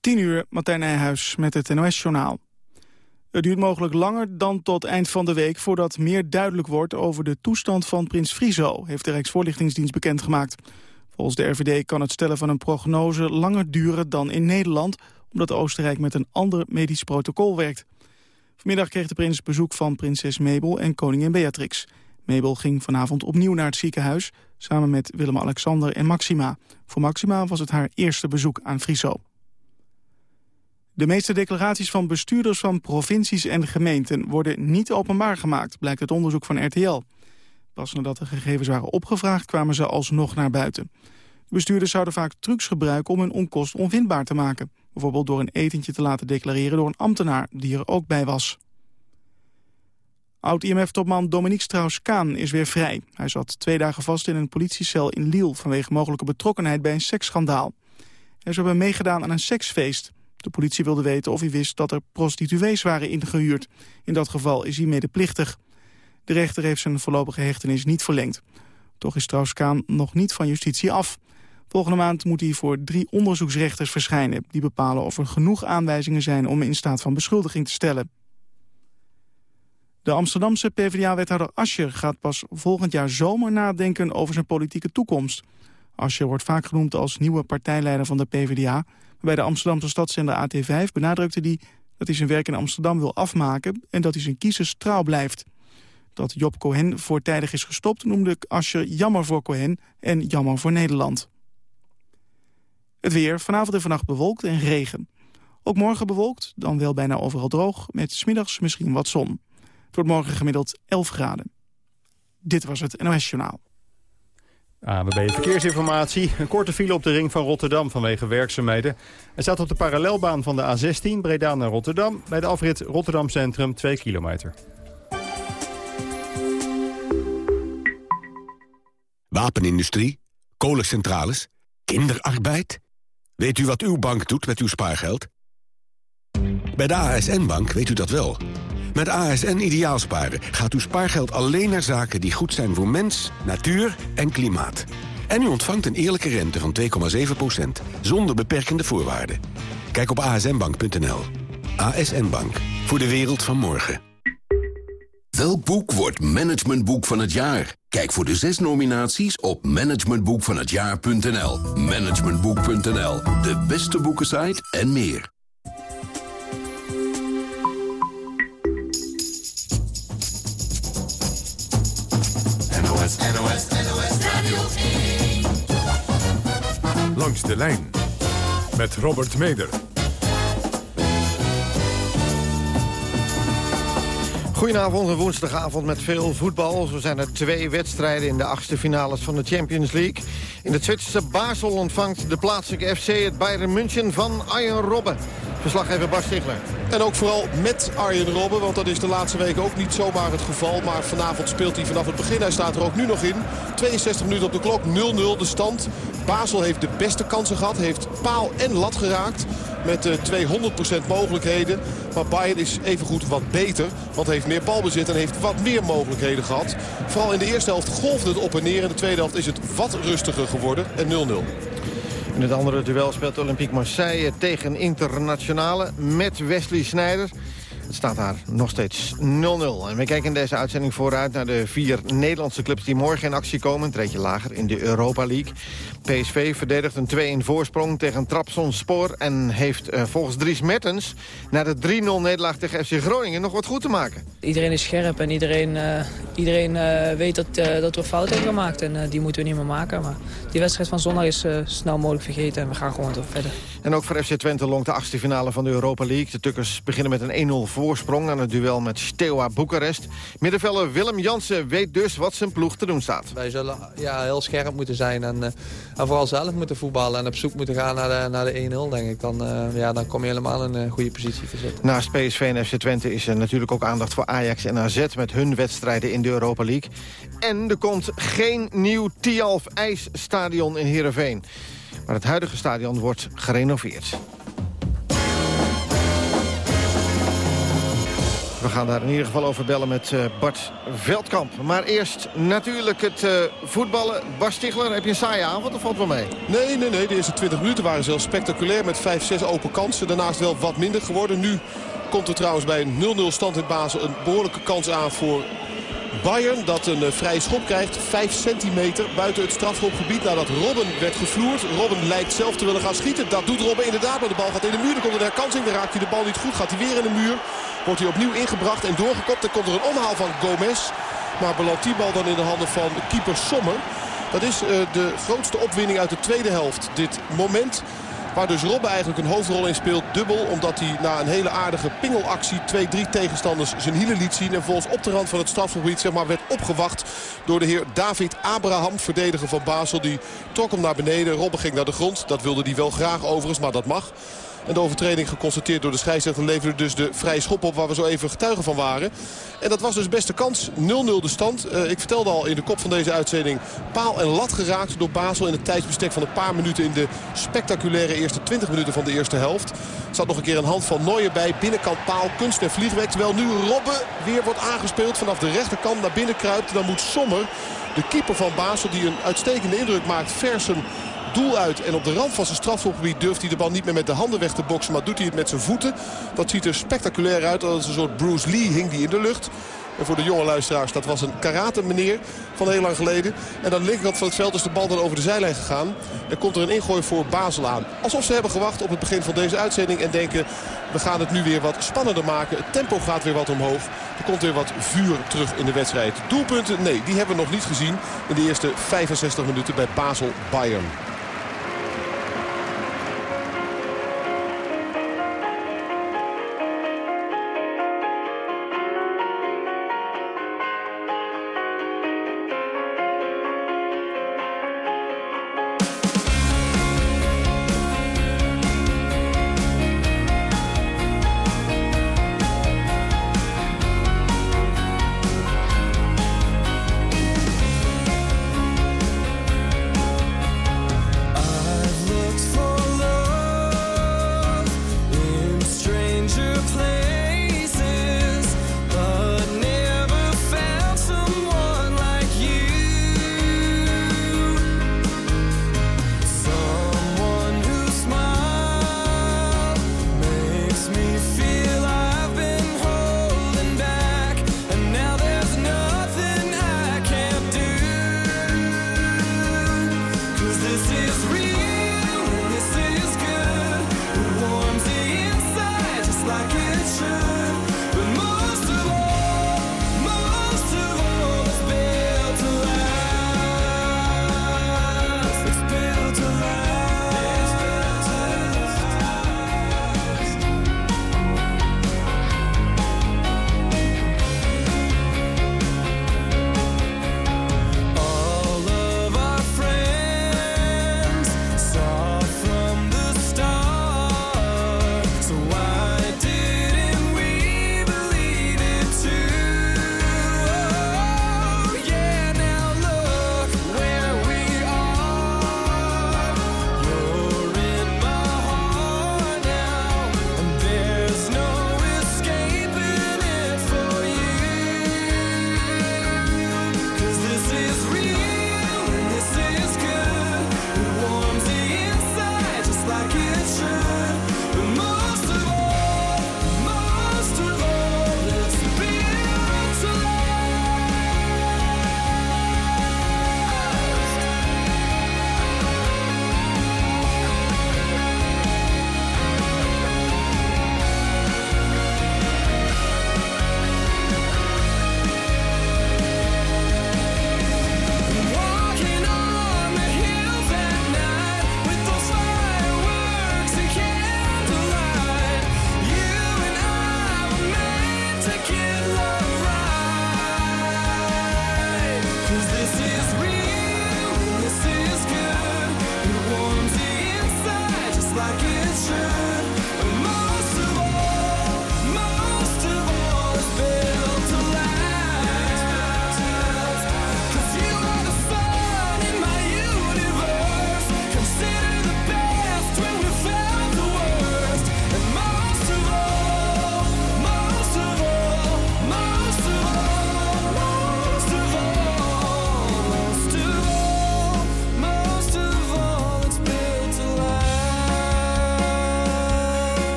10 uur, Martijn Nijhuis met het NOS-journaal. Het duurt mogelijk langer dan tot eind van de week... voordat meer duidelijk wordt over de toestand van prins Friso... heeft de Rijksvoorlichtingsdienst bekendgemaakt. Volgens de RVD kan het stellen van een prognose langer duren dan in Nederland... omdat Oostenrijk met een ander medisch protocol werkt. Vanmiddag kreeg de prins bezoek van prinses Mabel en koningin Beatrix. Mabel ging vanavond opnieuw naar het ziekenhuis... samen met Willem-Alexander en Maxima. Voor Maxima was het haar eerste bezoek aan Friso. De meeste declaraties van bestuurders van provincies en gemeenten... worden niet openbaar gemaakt, blijkt het onderzoek van RTL. Pas nadat de gegevens waren opgevraagd kwamen ze alsnog naar buiten. De bestuurders zouden vaak trucs gebruiken om hun onkost onvindbaar te maken. Bijvoorbeeld door een etentje te laten declareren door een ambtenaar die er ook bij was. Oud-IMF-topman Dominique Strauss-Kaan is weer vrij. Hij zat twee dagen vast in een politiecel in Lille... vanwege mogelijke betrokkenheid bij een seksschandaal. Hij zou hebben meegedaan aan een seksfeest. De politie wilde weten of hij wist dat er prostituees waren ingehuurd. In dat geval is hij medeplichtig. De rechter heeft zijn voorlopige hechtenis niet verlengd. Toch is Strauss-Kaan nog niet van justitie af. Volgende maand moet hij voor drie onderzoeksrechters verschijnen... die bepalen of er genoeg aanwijzingen zijn om in staat van beschuldiging te stellen. De Amsterdamse PvdA-wethouder Ascher gaat pas volgend jaar zomer nadenken over zijn politieke toekomst. Ascher wordt vaak genoemd als nieuwe partijleider van de PvdA. Bij de Amsterdamse stadszender AT5 benadrukte hij dat hij zijn werk in Amsterdam wil afmaken en dat hij zijn kiezers trouw blijft. Dat Job Cohen voortijdig is gestopt noemde Ascher jammer voor Cohen en jammer voor Nederland. Het weer, vanavond en vannacht bewolkt en regen. Ook morgen bewolkt, dan wel bijna overal droog, met smiddags misschien wat zon. Het wordt morgen gemiddeld 11 graden. Dit was het NOS Journaal. ABB Verkeersinformatie. Een korte file op de ring van Rotterdam vanwege werkzaamheden. Er staat op de parallelbaan van de A16 Breda naar Rotterdam... bij de afrit Rotterdam Centrum 2 kilometer. Wapenindustrie, kolencentrales, kinderarbeid. Weet u wat uw bank doet met uw spaargeld? Bij de ASN-bank weet u dat wel... Met ASN Ideaalsparen gaat uw spaargeld alleen naar zaken die goed zijn voor mens, natuur en klimaat. En u ontvangt een eerlijke rente van 2,7%, zonder beperkende voorwaarden. Kijk op asnbank.nl. ASN Bank, voor de wereld van morgen. Welk boek wordt managementboek van het jaar? Kijk voor de zes nominaties op managementboekvanhetjaar.nl. Managementboek.nl, de beste boekensite en meer. Langs de lijn met Robert Meder. Goedenavond, een woensdagavond met veel voetbal. Zo zijn er twee wedstrijden in de achtste finales van de Champions League. In het Zwitserse Basel ontvangt de plaatselijke FC het Bayern München van Arjen Robben. Verslaggever Bas Stigler. En ook vooral met Arjen Robben, want dat is de laatste weken ook niet zomaar het geval. Maar vanavond speelt hij vanaf het begin. Hij staat er ook nu nog in. 62 minuten op de klok, 0-0 de stand. Basel heeft de beste kansen gehad, heeft paal en lat geraakt. Met uh, 200% mogelijkheden. Maar Bayern is evengoed wat beter. Want heeft meer balbezit en heeft wat meer mogelijkheden gehad. Vooral in de eerste helft golfde het op en neer. In de tweede helft is het wat rustiger geworden. En 0-0. In het andere duel speelt Olympique Marseille tegen Internationale met Wesley Sneijder. Het staat daar nog steeds 0-0. En we kijken in deze uitzending vooruit naar de vier Nederlandse clubs die morgen in actie komen. Een treedje lager in de Europa League. PSV verdedigt een 2-1 voorsprong tegen Trabzonspor... en heeft uh, volgens Dries Mertens na de 3-0-nederlaag tegen FC Groningen nog wat goed te maken. Iedereen is scherp en iedereen, uh, iedereen uh, weet dat, dat we fouten hebben gemaakt. En die moeten we niet meer maken. Maar die wedstrijd van zondag is snel mogelijk vergeten en we gaan gewoon verder. En ook voor FC Twente longt de achtste finale van de Europa League. De Tukkers beginnen met een 1-0 voorsprong aan het duel met Steaua Boekarest. Middenvelder Willem Jansen weet dus wat zijn ploeg te doen staat. Wij zullen ja, heel scherp moeten zijn en, en vooral zelf moeten voetballen... en op zoek moeten gaan naar de, naar de 1-0, denk ik. Dan, uh, ja, dan kom je helemaal in een goede positie te zitten. Naast PSV en FC Twente is er natuurlijk ook aandacht voor Ajax en AZ... met hun wedstrijden in de Europa League. En er komt geen nieuw Tialf IJsstadion in Heerenveen. Maar het huidige stadion wordt gerenoveerd. We gaan daar in ieder geval over bellen met uh, Bart Veldkamp. Maar eerst natuurlijk het uh, voetballen. Bas Stigler, heb je een saaie avond of valt wel mee? Nee, nee, nee. De eerste 20 minuten waren zelfs spectaculair met 5-6 open kansen. Daarnaast wel wat minder geworden. Nu komt er trouwens bij een 0-0 stand in Basel een behoorlijke kans aan voor Bayern. Dat een uh, vrije schop krijgt. 5 centimeter buiten het strafschopgebied nadat Robben werd gevloerd. Robben lijkt zelf te willen gaan schieten. Dat doet Robben inderdaad. Maar de bal gaat in de muur. Er komt een herkansing. Dan raakt hij de bal niet goed. Gaat hij weer in de muur. Wordt hij opnieuw ingebracht en doorgekopt. Dan komt er een omhaal van Gomez. Maar belandt die bal dan in de handen van keeper Sommer. Dat is uh, de grootste opwinning uit de tweede helft. Dit moment Waar dus Robben eigenlijk een hoofdrol in speelt. Dubbel omdat hij na een hele aardige pingelactie 2-3 tegenstanders zijn hielen liet zien. En volgens op de rand van het strafgebied zeg maar, werd opgewacht door de heer David Abraham. Verdediger van Basel. Die trok hem naar beneden. Robben ging naar de grond. Dat wilde hij wel graag overigens, maar dat mag. En de overtreding geconstateerd door de scheidsrechter leverde dus de vrije schop op waar we zo even getuigen van waren. En dat was dus beste kans. 0-0 de stand. Uh, ik vertelde al in de kop van deze uitzending paal en lat geraakt door Basel in het tijdsbestek van een paar minuten in de spectaculaire eerste 20 minuten van de eerste helft. Er zat nog een keer een hand van Nooijen bij. Binnenkant paal, kunst en vliegweg. Terwijl nu Robben weer wordt aangespeeld vanaf de rechterkant naar binnen kruipt. Dan moet Sommer, de keeper van Basel die een uitstekende indruk maakt, versen doel uit. En op de rand van zijn strafschopgebied durft hij de bal niet meer met de handen weg te boksen. Maar doet hij het met zijn voeten. Dat ziet er spectaculair uit. Is een soort Bruce Lee hing die in de lucht. En voor de jonge luisteraars, dat was een karate meneer van heel lang geleden. En aan de linkerkant van het veld is de bal dan over de zijlijn gegaan. En komt er een ingooi voor Basel aan. Alsof ze hebben gewacht op het begin van deze uitzending. En denken, we gaan het nu weer wat spannender maken. Het tempo gaat weer wat omhoog. Er komt weer wat vuur terug in de wedstrijd. Doelpunten, nee, die hebben we nog niet gezien. In de eerste 65 minuten bij Basel-Bayern.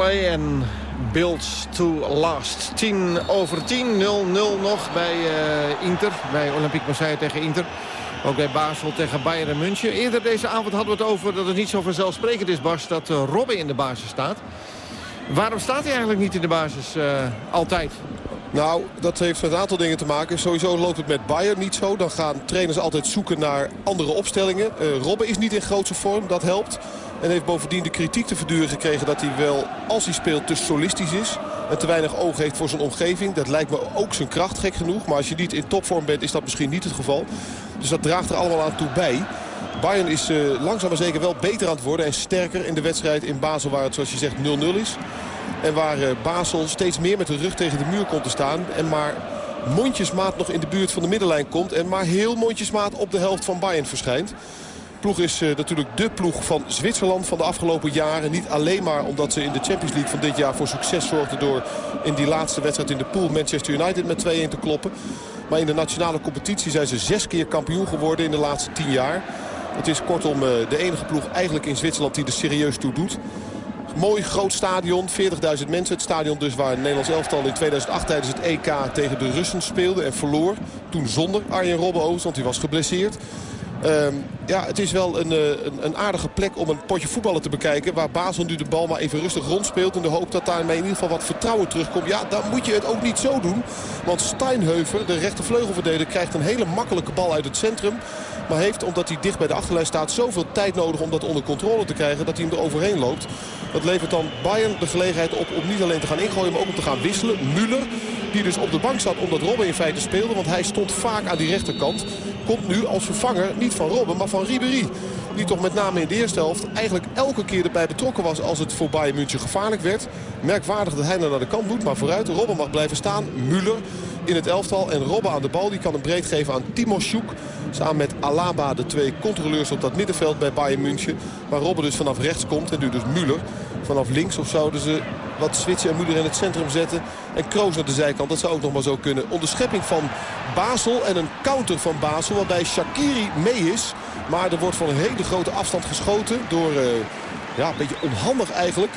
En Builds to Last. 10 over 10, 0-0 nog bij uh, Inter. Bij Olympique Marseille tegen Inter. Ook bij Basel tegen Bayern München. Eerder deze avond hadden we het over dat het niet zo vanzelfsprekend is, Bas... dat uh, Robben in de basis staat. Waarom staat hij eigenlijk niet in de basis uh, altijd? Nou, dat heeft met een aantal dingen te maken. Sowieso loopt het met Bayern niet zo. Dan gaan trainers altijd zoeken naar andere opstellingen. Uh, Robben is niet in grootse vorm, dat helpt. En heeft bovendien de kritiek te verduren gekregen dat hij wel, als hij speelt, te solistisch is. En te weinig oog heeft voor zijn omgeving. Dat lijkt me ook zijn kracht, gek genoeg. Maar als je niet in topvorm bent, is dat misschien niet het geval. Dus dat draagt er allemaal aan toe bij. Bayern is uh, langzaam maar zeker wel beter aan het worden en sterker in de wedstrijd in Basel waar het zoals je zegt 0-0 is. En waar uh, Basel steeds meer met de rug tegen de muur komt te staan. En maar mondjesmaat nog in de buurt van de middenlijn komt. En maar heel mondjesmaat op de helft van Bayern verschijnt ploeg is uh, natuurlijk de ploeg van Zwitserland van de afgelopen jaren. Niet alleen maar omdat ze in de Champions League van dit jaar voor succes zorgden... door in die laatste wedstrijd in de pool Manchester United met 2-1 te kloppen. Maar in de nationale competitie zijn ze zes keer kampioen geworden in de laatste tien jaar. Het is kortom uh, de enige ploeg eigenlijk in Zwitserland die er serieus toe doet. Mooi groot stadion, 40.000 mensen. Het stadion dus waar het Nederlands elftal in 2008 tijdens het EK tegen de Russen speelde en verloor. Toen zonder Arjen Robben want hij was geblesseerd. Um, ja, het is wel een, een, een, aardige plek om een potje voetballen te bekijken. Waar Basel nu de bal maar even rustig rondspeelt. In de hoop dat daarmee in ieder geval wat vertrouwen terugkomt. Ja, dan moet je het ook niet zo doen. Want Steinheuver, de rechtervleugelverdediger, krijgt een hele makkelijke bal uit het centrum. Maar heeft, omdat hij dicht bij de achterlijn staat, zoveel tijd nodig om dat onder controle te krijgen. Dat hij hem er overheen loopt. Dat levert dan Bayern de gelegenheid op om niet alleen te gaan ingooien, maar ook om te gaan wisselen. Müller, die dus op de bank zat omdat Robben in feite speelde. Want hij stond vaak aan die rechterkant. Komt nu als vervanger niet van Robben, maar van Ribéry. Die toch met name in de eerste helft eigenlijk elke keer erbij betrokken was als het voor Bayern München gevaarlijk werd. Merkwaardig dat hij naar de kant moet, maar vooruit. Robben mag blijven staan. Müller in het elftal. En Robben aan de bal. Die kan hem breed geven aan Timo Sjoek. Samen met Alaba, de twee controleurs op dat middenveld bij Bayern München. Waar Robben dus vanaf rechts komt. En nu dus Müller vanaf links. Of zouden ze wat Switzer en Müller in het centrum zetten. En Kroos naar de zijkant. Dat zou ook nog maar zo kunnen. Onderschepping van Basel en een counter van Basel. Waarbij Shakiri mee is. Maar er wordt van een hele grote afstand geschoten door... Uh, ja, een beetje onhandig eigenlijk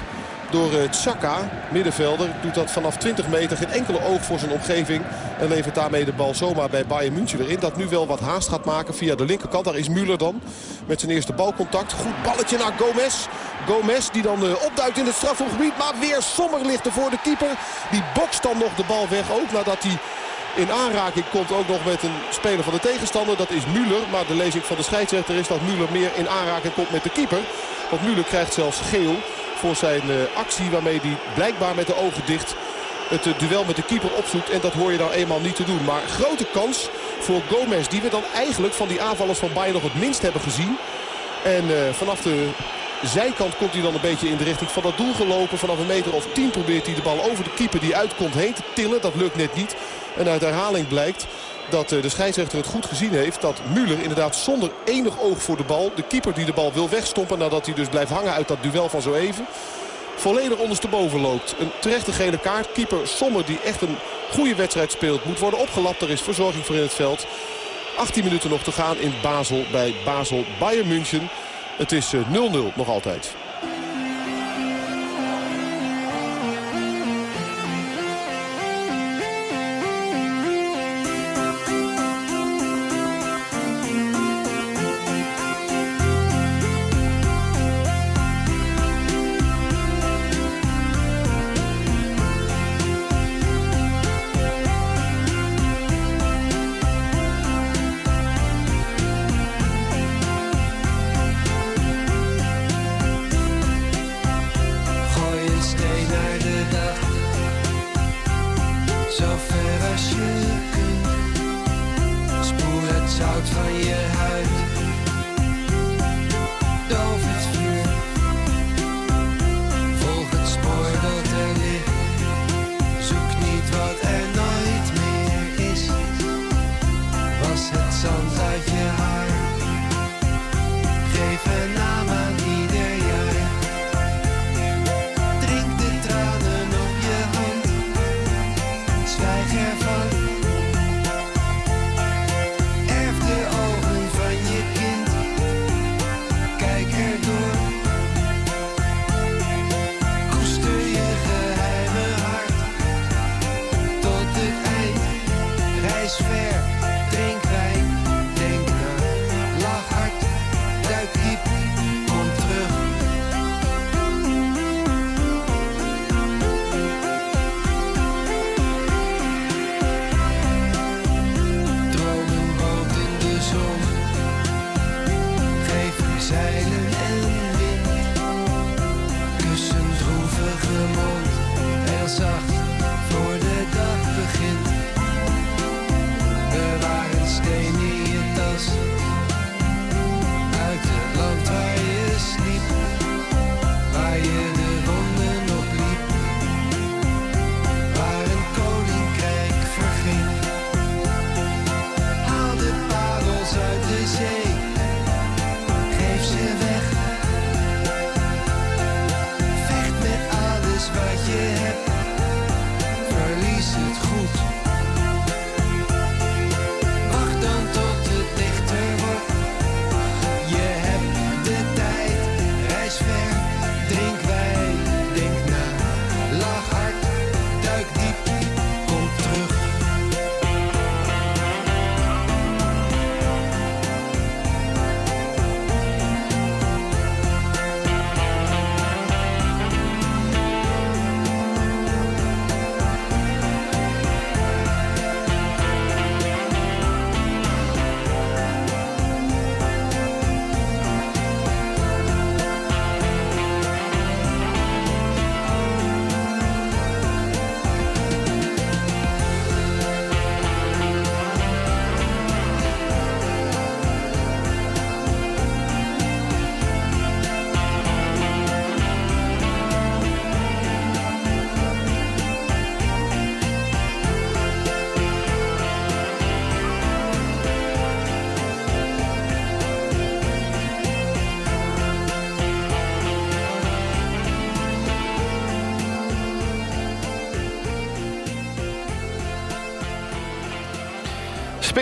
door uh, Tsaka, middenvelder. Doet dat vanaf 20 meter, geen enkele oog voor zijn omgeving. En levert daarmee de bal zomaar bij Bayern München weer in. Dat nu wel wat haast gaat maken via de linkerkant. Daar is Müller dan met zijn eerste balcontact. Goed balletje naar Gomez. Gomez die dan uh, opduikt in het strafhofgebied. Maar weer Sommer ligt er voor de keeper. Die bokst dan nog de bal weg. Ook nadat hij in aanraking komt ook nog met een speler van de tegenstander. Dat is Müller. Maar de lezing van de scheidsrechter is dat Müller meer in aanraking komt met de keeper. Want Müller krijgt zelfs geel voor zijn actie waarmee hij blijkbaar met de ogen dicht het uh, duel met de keeper opzoekt. En dat hoor je dan eenmaal niet te doen. Maar grote kans voor Gomez die we dan eigenlijk van die aanvallers van Bayern nog het minst hebben gezien. En uh, vanaf de zijkant komt hij dan een beetje in de richting van dat doel gelopen. Vanaf een meter of tien probeert hij de bal over de keeper die uitkomt heen te tillen. Dat lukt net niet. En uit herhaling blijkt dat de scheidsrechter het goed gezien heeft. Dat Müller inderdaad zonder enig oog voor de bal. De keeper die de bal wil wegstompen nadat hij dus blijft hangen uit dat duel van zo even. Volledig ondersteboven loopt. Een terechte gele kaart. Keeper Sommer die echt een goede wedstrijd speelt. Moet worden opgelapt. Er is verzorging voor in het veld. 18 minuten nog te gaan in Basel bij Basel Bayern München. Het is 0-0 nog altijd.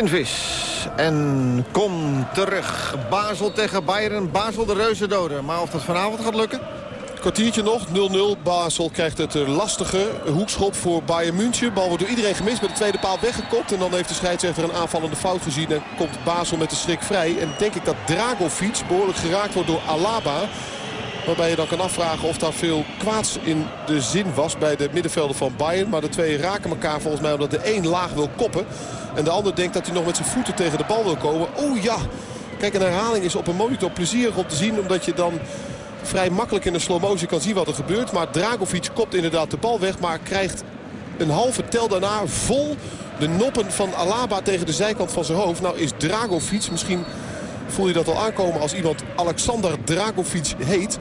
Spinvis. En kom terug. Basel tegen Bayern. Basel de reuzen doden. Maar of dat vanavond gaat lukken? Kwartiertje nog, 0-0. Basel krijgt het eh, lastige hoekschop voor Bayern München. Bal wordt door iedereen gemist, met de tweede paal weggekopt. En dan heeft de scheidsrechter een aanvallende fout gezien. En komt Basel met de schrik vrij. En denk ik dat Dragovic behoorlijk geraakt wordt door Alaba. Waarbij je dan kan afvragen of daar veel kwaads in de zin was bij de middenvelder van Bayern. Maar de twee raken elkaar volgens mij omdat de een laag wil koppen. En de ander denkt dat hij nog met zijn voeten tegen de bal wil komen. Oeh ja, kijk een herhaling is op een monitor plezierig om te zien. Omdat je dan vrij makkelijk in de slow motion kan zien wat er gebeurt. Maar Dragovic kopt inderdaad de bal weg. Maar krijgt een halve tel daarna vol de noppen van Alaba tegen de zijkant van zijn hoofd. Nou is Dragovic, misschien voel je dat al aankomen als iemand Alexander Dragovic heet.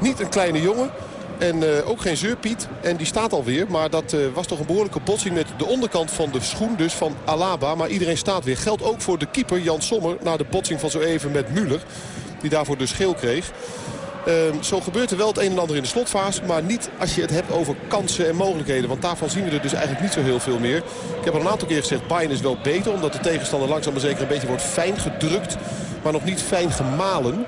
Niet een kleine jongen. En uh, ook geen zeurpiet. En die staat alweer. Maar dat uh, was toch een behoorlijke botsing met de onderkant van de schoen. Dus van Alaba. Maar iedereen staat weer. Geldt ook voor de keeper Jan Sommer. Na de botsing van zo even met Muller. Die daarvoor dus geel kreeg. Uh, zo gebeurt er wel het een en ander in de slotfase. Maar niet als je het hebt over kansen en mogelijkheden. Want daarvan zien we er dus eigenlijk niet zo heel veel meer. Ik heb al een aantal keer gezegd, Bayern is wel beter. Omdat de tegenstander langzaam maar zeker een beetje wordt fijn gedrukt. Maar nog niet fijn gemalen.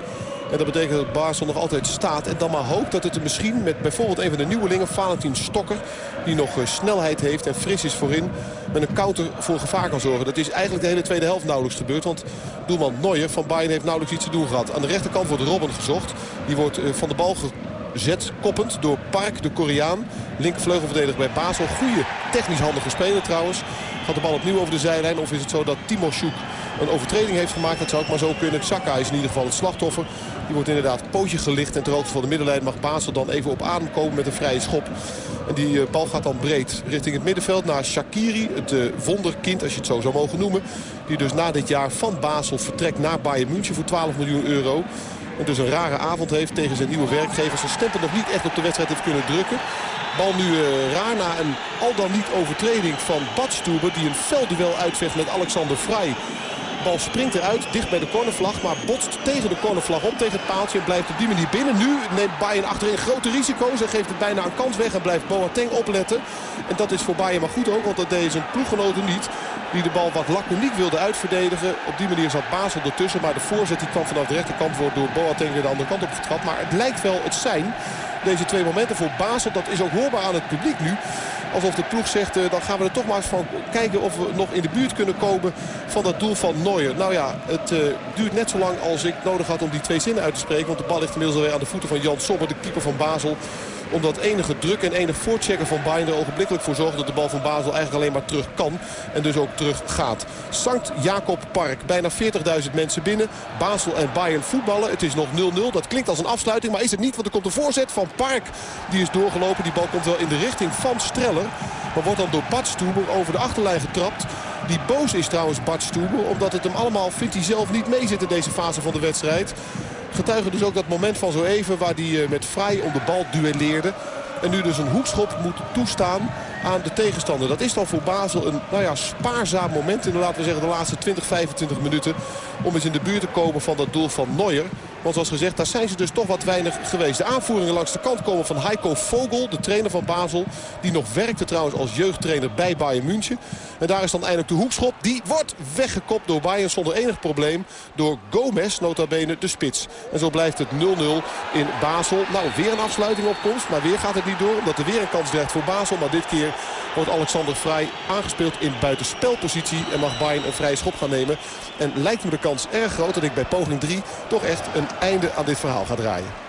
En dat betekent dat Basel nog altijd staat. En dan maar hoopt dat het er misschien met bijvoorbeeld een van de nieuwelingen... Valentin Stokker, die nog uh, snelheid heeft en fris is voorin... met een counter voor gevaar kan zorgen. Dat is eigenlijk de hele tweede helft nauwelijks gebeurd. Want doelman Neuer van Bayern heeft nauwelijks iets te doen gehad. Aan de rechterkant wordt Robben gezocht. Die wordt uh, van de bal gezet, koppend door Park, de Koreaan. Linkervleugelverdediger bij Basel. Goede, technisch handige speler trouwens. Gaat de bal opnieuw over de zijlijn? Of is het zo dat Timo Sjoek een overtreding heeft gemaakt? Dat zou ook maar zo kunnen. Saka is in ieder geval het slachtoffer. Die wordt inderdaad pootje gelicht. En ter hoogte van de middenlijn mag Basel dan even op adem komen met een vrije schop. En die uh, bal gaat dan breed richting het middenveld naar Shakiri. Het uh, wonderkind, als je het zo zou mogen noemen. Die dus na dit jaar van Basel vertrekt naar Bayern München voor 12 miljoen euro. En dus een rare avond heeft tegen zijn nieuwe werkgever. Zijn stempel nog niet echt op de wedstrijd heeft kunnen drukken. Bal nu uh, raar na een al dan niet overtreding van Badstuber. Die een veldduel uitvecht met Alexander Vrij. Bal springt eruit, dicht bij de cornervlag. Maar botst tegen de cornervlag op, tegen het paaltje. En blijft op die manier binnen. Nu neemt Bayern achterin grote risico's. En geeft het bijna een kans weg. En blijft Boateng opletten. En dat is voor Bayern maar goed ook. Want dat deed zijn ploeggenoten niet. Die de bal wat laconiek wilde uitverdedigen. Op die manier zat Basel ertussen. Maar de voorzet die kwam vanaf de rechterkant wordt door Boateng weer de andere kant op getrapt. Maar het lijkt wel het zijn. Deze twee momenten voor Basel. Dat is ook hoorbaar aan het publiek nu. Alsof de ploeg zegt, uh, dan gaan we er toch maar eens van kijken of we nog in de buurt kunnen komen van dat doel van Neuer. Nou ja, het uh, duurt net zo lang als ik nodig had om die twee zinnen uit te spreken. Want de bal ligt inmiddels alweer aan de voeten van Jan Sommer, de keeper van Basel omdat enige druk en enige voorchecken van Bayern er ogenblikkelijk voor zorgt dat de bal van Basel eigenlijk alleen maar terug kan. En dus ook terug gaat. Sankt Jacob Park. Bijna 40.000 mensen binnen. Basel en Bayern voetballen. Het is nog 0-0. Dat klinkt als een afsluiting. Maar is het niet. Want er komt een voorzet van Park. Die is doorgelopen. Die bal komt wel in de richting van Streller. Maar wordt dan door Badstuber over de achterlijn getrapt. Die boos is trouwens Bart Stuber. Omdat het hem allemaal, vindt hij zelf, niet meezit in deze fase van de wedstrijd. Getuigen dus ook dat moment van zo even waar hij met Vrij om de bal duelleerde. En nu dus een hoekschop moet toestaan aan de tegenstander. Dat is dan voor Basel een nou ja, spaarzaam moment in de, laten we zeggen, de laatste 20, 25 minuten. Om eens in de buurt te komen van dat doel van Neuer. Want zoals gezegd, daar zijn ze dus toch wat weinig geweest. De aanvoeringen langs de kant komen van Heiko Vogel, de trainer van Basel. Die nog werkte trouwens als jeugdtrainer bij Bayern München. En daar is dan eindelijk de hoekschop. Die wordt weggekopt door Bayern zonder enig probleem. Door Gomez, nota bene, de spits. En zo blijft het 0-0 in Basel. Nou, weer een afsluiting op komst. Maar weer gaat het niet door. Omdat er weer een kans dreigt voor Basel. Maar dit keer wordt Alexander Vrij aangespeeld in buitenspelpositie. En mag Bayern een vrije schop gaan nemen. En lijkt me de kans erg groot dat ik bij poging 3 toch echt een einde aan dit verhaal ga draaien.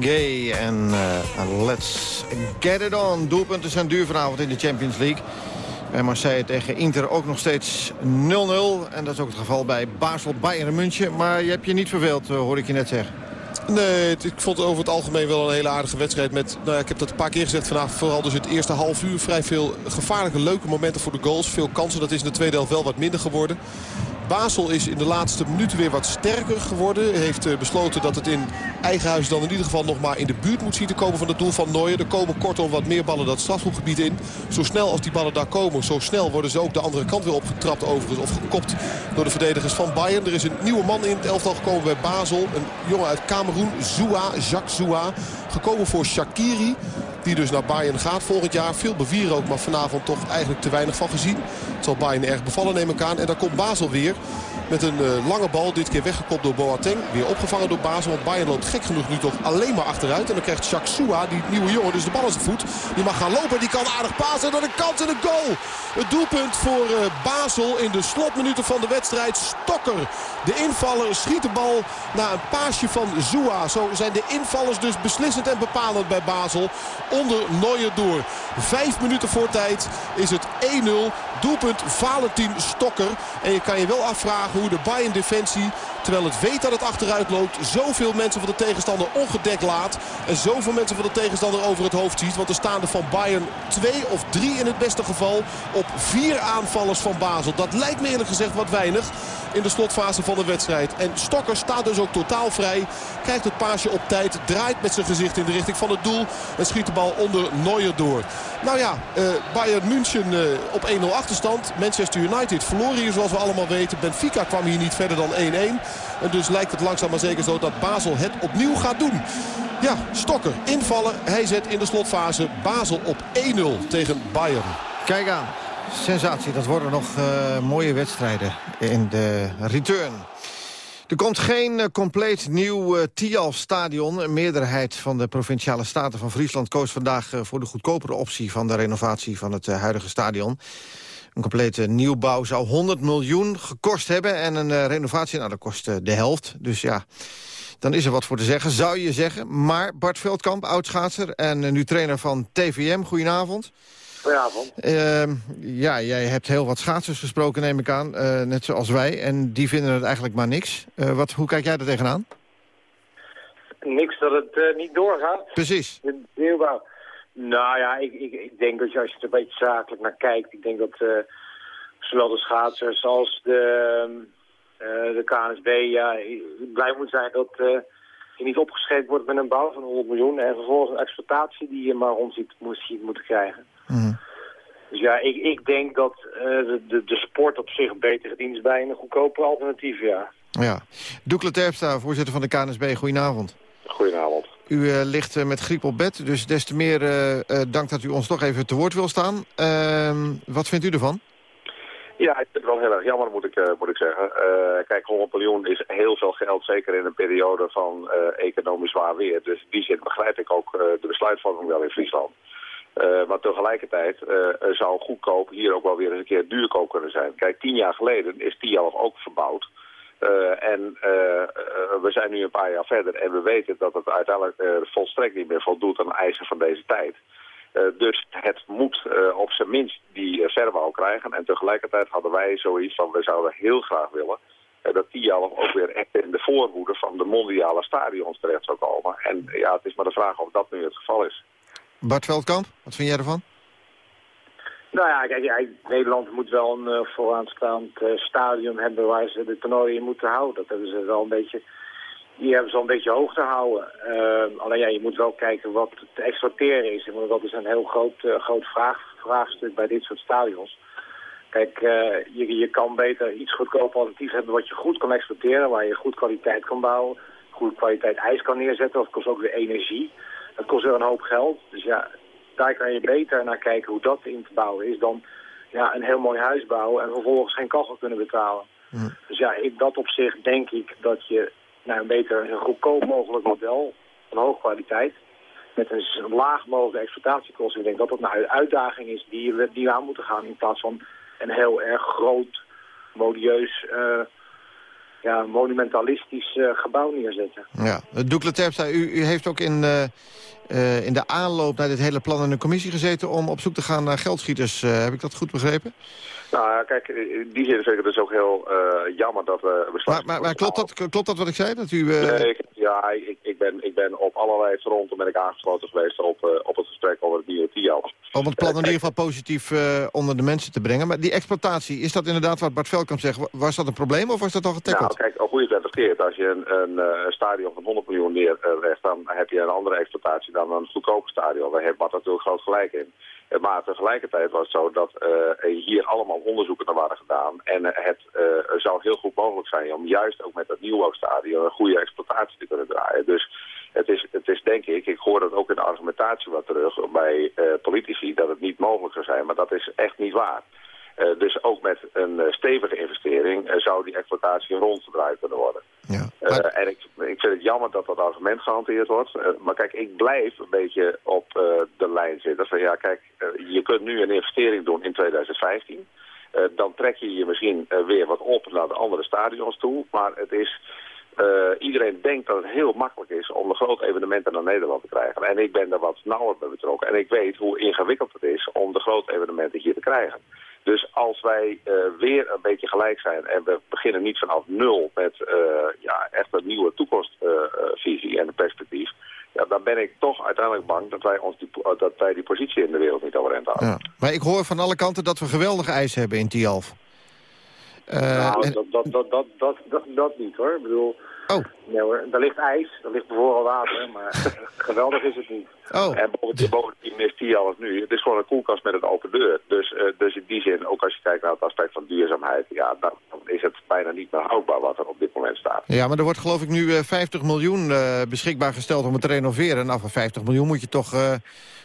Gaye en eh, Let's Get It On. Doelpunten zijn duur vanavond in de Champions League. Marseille tegen Inter ook nog steeds 0-0. En dat is ook het geval bij Basel Bayern München. Maar je hebt je niet verveeld, eh, hoor ik je net zeggen. Nee, ik vond het over het algemeen wel een hele aardige wedstrijd. Met, nou ja, ik heb dat een paar keer gezegd vandaag. Vooral dus het eerste half uur. Vrij veel gevaarlijke, leuke momenten voor de goals. Veel kansen. Dat is in de tweede helft wel wat minder geworden. Basel is in de laatste minuten weer wat sterker geworden. Heeft eh, besloten dat het in eigen huis dan in ieder geval nog maar in de buurt moet zien te komen van het doel van Nooijen. Er komen kortom wat meer ballen dat strafhoekgebied in. Zo snel als die ballen daar komen, zo snel worden ze ook de andere kant weer opgetrapt overigens. Of gekopt door de verdedigers van Bayern. Er is een nieuwe man in het elftal gekomen bij Basel. Een jongen uit Cameroen, Zoua, Jacques Zoua. Gekomen voor Shakiri. Die dus naar Bayern gaat volgend jaar. Veel bevieren ook, maar vanavond toch eigenlijk te weinig van gezien. Het zal Bayern erg bevallen neem ik aan. En daar komt Basel weer. Met een eh, lange bal, dit keer weggekopt door Boateng. Weer opgevangen door Basel, want Bayern loopt gek genoeg nu toch alleen maar achteruit. En dan krijgt Jacques Soua, die nieuwe jongen, dus de bal aan zijn voet. Die mag gaan lopen, die kan aardig pasen. En dan een kans en een goal. Het doelpunt voor eh, Basel in de slotminuten van de wedstrijd. Stokker, de invaller, schiet de bal na een paasje van Zoua. Zo zijn de invallers dus beslissend en bepalend bij Basel. Onder Neuer door. Vijf minuten voor tijd is het 1-0. Doelpunt Valentin Stokker. En je kan je wel afvragen hoe de Bayern-defensie, terwijl het weet dat het achteruit loopt, zoveel mensen van de tegenstander ongedekt laat. En zoveel mensen van de tegenstander over het hoofd ziet. Want er staan er van Bayern twee of drie in het beste geval op vier aanvallers van Basel. Dat lijkt me eerlijk gezegd wat weinig in de slotfase van de wedstrijd. En Stokker staat dus ook totaal vrij. Krijgt het paasje op tijd. Draait met zijn gezicht in de richting van het doel. En schiet de bal onder Neuer door. Nou ja, eh, Bayern München eh, op 1-0 achterstand. Manchester United verloor hier zoals we allemaal weten. Benfica kwam hier niet verder dan 1-1. Dus lijkt het langzaam maar zeker zo dat Basel het opnieuw gaat doen. Ja, Stokker invallen. Hij zet in de slotfase Basel op 1-0 tegen Bayern. Kijk aan. Sensatie, dat worden nog eh, mooie wedstrijden in de return. Er komt geen eh, compleet nieuw uh, Tialf-stadion. Een meerderheid van de Provinciale Staten van Friesland... koos vandaag eh, voor de goedkopere optie van de renovatie van het huidige stadion. Een complete nieuwbouw zou 100 miljoen gekost hebben. En een renovatie, nou, dat kost de helft. Dus ja, dan is er wat voor te zeggen, zou je zeggen. Maar Bart Veldkamp, oud-schaatser en nu trainer van TVM, goedenavond. Goedenavond. Uh, ja, jij hebt heel wat schaatsers gesproken, neem ik aan. Uh, net zoals wij. En die vinden het eigenlijk maar niks. Uh, wat, hoe kijk jij er tegenaan? Niks dat het niet doorgaat. Precies. De nieuwbouw. Nou ja, ik, ik, ik, denk dat je, als je er een beetje zakelijk naar kijkt... ik denk dat zowel de schaatsers als de, de KNSB ja, blij moet zijn... dat je niet opgeschreven wordt met een bouw van 100 miljoen... en vervolgens een exploitatie die je maar rond ziet, moet, moeten krijgen. Mhm. Dus ja, ik, ik denk dat uh, de, de, de, sport op zich beter gediend is bij een goedkoper alternatief, ja. Ja. Doekle Terpstra, voorzitter van de KNSB, goedenavond. Goedenavond. U uh, ligt uh, met griep op bed, dus des te meer dank dat u ons toch even te woord wil staan. Ehm, wat vindt u ervan? Ja, het is wel heel erg jammer, moet ik, moet ik zeggen. kijk, 100 miljoen is heel veel geld, zeker in een periode van economisch zwaar weer. Dus in die zin begrijp ik ook de besluitvorming wel in Friesland. Maar tegelijkertijd zou goedkoop hier ook wel weer eens een keer duurkoop kunnen zijn. Kijk, tien jaar geleden is Tialf ook verbouwd. Uh, en we zijn nu een paar jaar verder en we weten dat het uiteindelijk volstrekt niet meer voldoet aan de eisen van deze tijd. dus het moet op zijn minst die verbouw krijgen. En tegelijkertijd hadden wij zoiets van, we zouden heel graag willen dat Tialf ook weer echt in de voorhoede van de mondiale stadions terecht zou komen. En ja, het is maar de vraag of dat nu het geval is. Bart Veldkamp, wat vind jij ervan? Nou ja, kijk, Nederland moet wel een uh, vooraanstaand uh, stadion hebben waar ze de toernooien moeten houden. Dat hebben ze wel een beetje, die hebben ze al een beetje hoog te houden. Uh, alleen ja, je moet wel kijken wat te exporteren is. Want dat is een heel groot, uh, groot vraag, vraagstuk bij dit soort stadions. Kijk, je, je kan beter iets goedkoop alternatief hebben wat je goed kan exporteren, waar je goed kwaliteit kan bouwen, goed kwaliteit ijs kan neerzetten. Dat kost ook weer energie. Dat kost weer een hoop geld. Dus ja, daar kan je beter naar kijken hoe dat in te bouwen is dan ja, een heel mooi huis bouwen en vervolgens geen kachel kunnen betalen. Dus ja, in dat opzicht denk ik dat je nou, een beter een goedkoop mogelijk model van hoge kwaliteit met een laag mogelijke exploitatiekosten. Ik denk dat dat nou een uitdaging is die we, die we aan moeten gaan in plaats van een heel erg groot, modieus uh, ja, monumentalistisch uh, gebouw neerzetten. Ja, Doekle Terpstra, u, u heeft ook in, uh, uh, in de aanloop naar dit hele plan in de commissie gezeten... om op zoek te gaan naar geldschieters. heb ik dat goed begrepen? Nou ja, kijk, in die zin vind ik het dus ook heel jammer dat we... Maar, maar, maar klopt, dat, klopt dat wat ik zei? Dat u, nee, ik, ja, ik, ik, ben, ik ben op allerlei fronten ben ik aangesloten geweest op, op het gesprek over het BOT. Om het plan in ieder geval positief onder de mensen te brengen. Maar die exploitatie, is dat inderdaad wat Bart Veldkamp zegt? Was dat een probleem of was dat al getackled? Nou, kijk, hoe je het interpreteert. Als je een, een, een stadion van 100 miljoen neerlegt, dan heb je een andere exploitatie dan een goedkope stadion. Daar heeft Bart natuurlijk groot gelijk in. Maar tegelijkertijd was het zo dat uh, hier allemaal onderzoeken naar waren gedaan. En uh, het zou heel goed mogelijk zijn om juist ook met dat nieuwbouwstadion een goede exploitatie te kunnen draaien. Dus het is, het is denk ik, ik hoor dat ook in de argumentatie wat terug bij politici, dat het niet mogelijk zou zijn. Maar dat is echt niet waar. Uh, dus ook met een uh, stevige investering uh, zou die exploitatie rondgedraaid kunnen worden. Ja, maar... en ik, ik vind het jammer dat dat argument gehanteerd wordt. maar kijk, ik blijf een beetje op de lijn zitten. Van ja, kijk, je kunt nu een investering doen in 2015. dan trek je je misschien weer wat op naar de andere stadions toe. Maar het is... Uh, iedereen denkt dat het heel makkelijk is om de grote evenementen naar Nederland te krijgen. En ik ben er wat nauwer bij betrokken. En ik weet hoe ingewikkeld het is om de grote evenementen hier te krijgen. Dus als wij uh, weer een beetje gelijk zijn en we beginnen niet vanaf nul met uh, ja, echt een nieuwe toekomstvisie en perspectief, ja, dan ben ik toch uiteindelijk bang dat wij, ons die, dat wij die positie in de wereld niet overeind houden. Ja. Maar ik hoor van alle kanten dat we geweldige ijs hebben in Tialf. Nou, en... dat, dat, dat, dat, dat, dat, dat niet hoor. Ik bedoel, Oh. Nee hoor, daar ligt ijs, daar ligt bijvoorbeeld water, maar geweldig is het niet. Oh. En bovendien, bovendien is die alles nu. Het is gewoon een koelkast met een open deur. Dus, uh, dus in die zin, ook als je kijkt naar het aspect van duurzaamheid, ja, dan is het bijna niet meer houdbaar wat er op dit moment staat. Ja, maar er wordt geloof ik nu uh, 50 miljoen uh, beschikbaar gesteld om het te renoveren. Nou, van 50 miljoen moet je toch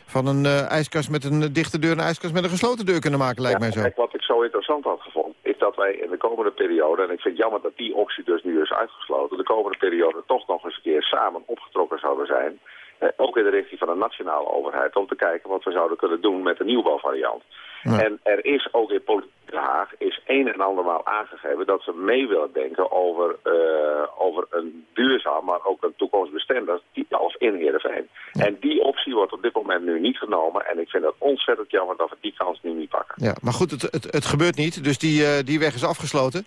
van een ijskast met een dichte deur een ijskast met een gesloten deur kunnen maken, lijkt ja, mij zo. Kijk, wat ik zo interessant had gevonden, dat wij in de komende periode, en ik vind het jammer dat die optie dus nu is uitgesloten, de komende periode toch nog eens een keer samen opgetrokken zouden zijn. Eh, ook in de richting van de nationale overheid, om te kijken wat we zouden kunnen doen met de nieuwbouwvariant. En er is ook in Politiek Den Haag is een en andermaal aangegeven dat ze mee willen denken over, eh, over een duurzaam, maar ook een toekomstbestendig als in Heerenveen. En die optie wordt op dit moment nu niet genomen. En ik vind het ontzettend jammer dat we die kans nu niet pakken. Ja, maar goed, het, het, het gebeurt niet, dus die, eh, die weg is afgesloten.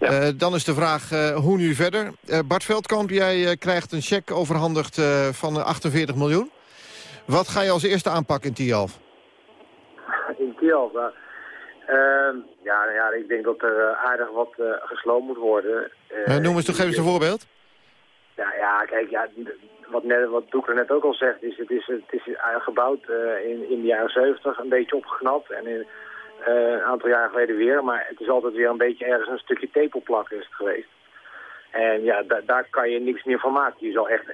Eh, dan is de vraag, hoe nu verder? Bart Veldkamp, jij krijgt een cheque overhandigd van 48 miljoen. Wat ga je als eerste aanpakken in Tialf? Nou, ehm, ja, nou ja, ik denk dat er eh, aardig wat eh gesloten moet worden. Eh, noem eens toch even een voorbeeld. Ja, ja kijk, ja, wat, net, wat Doeker net ook al zegt, is het is, het is gebouwd in, in de jaren 70, een beetje opgeknapt. En in, een aantal jaren geleden weer, maar het is altijd weer een beetje ergens een stukje tepelplakken is het geweest. En ja, da- daar kan je niks meer van maken. Je zal echt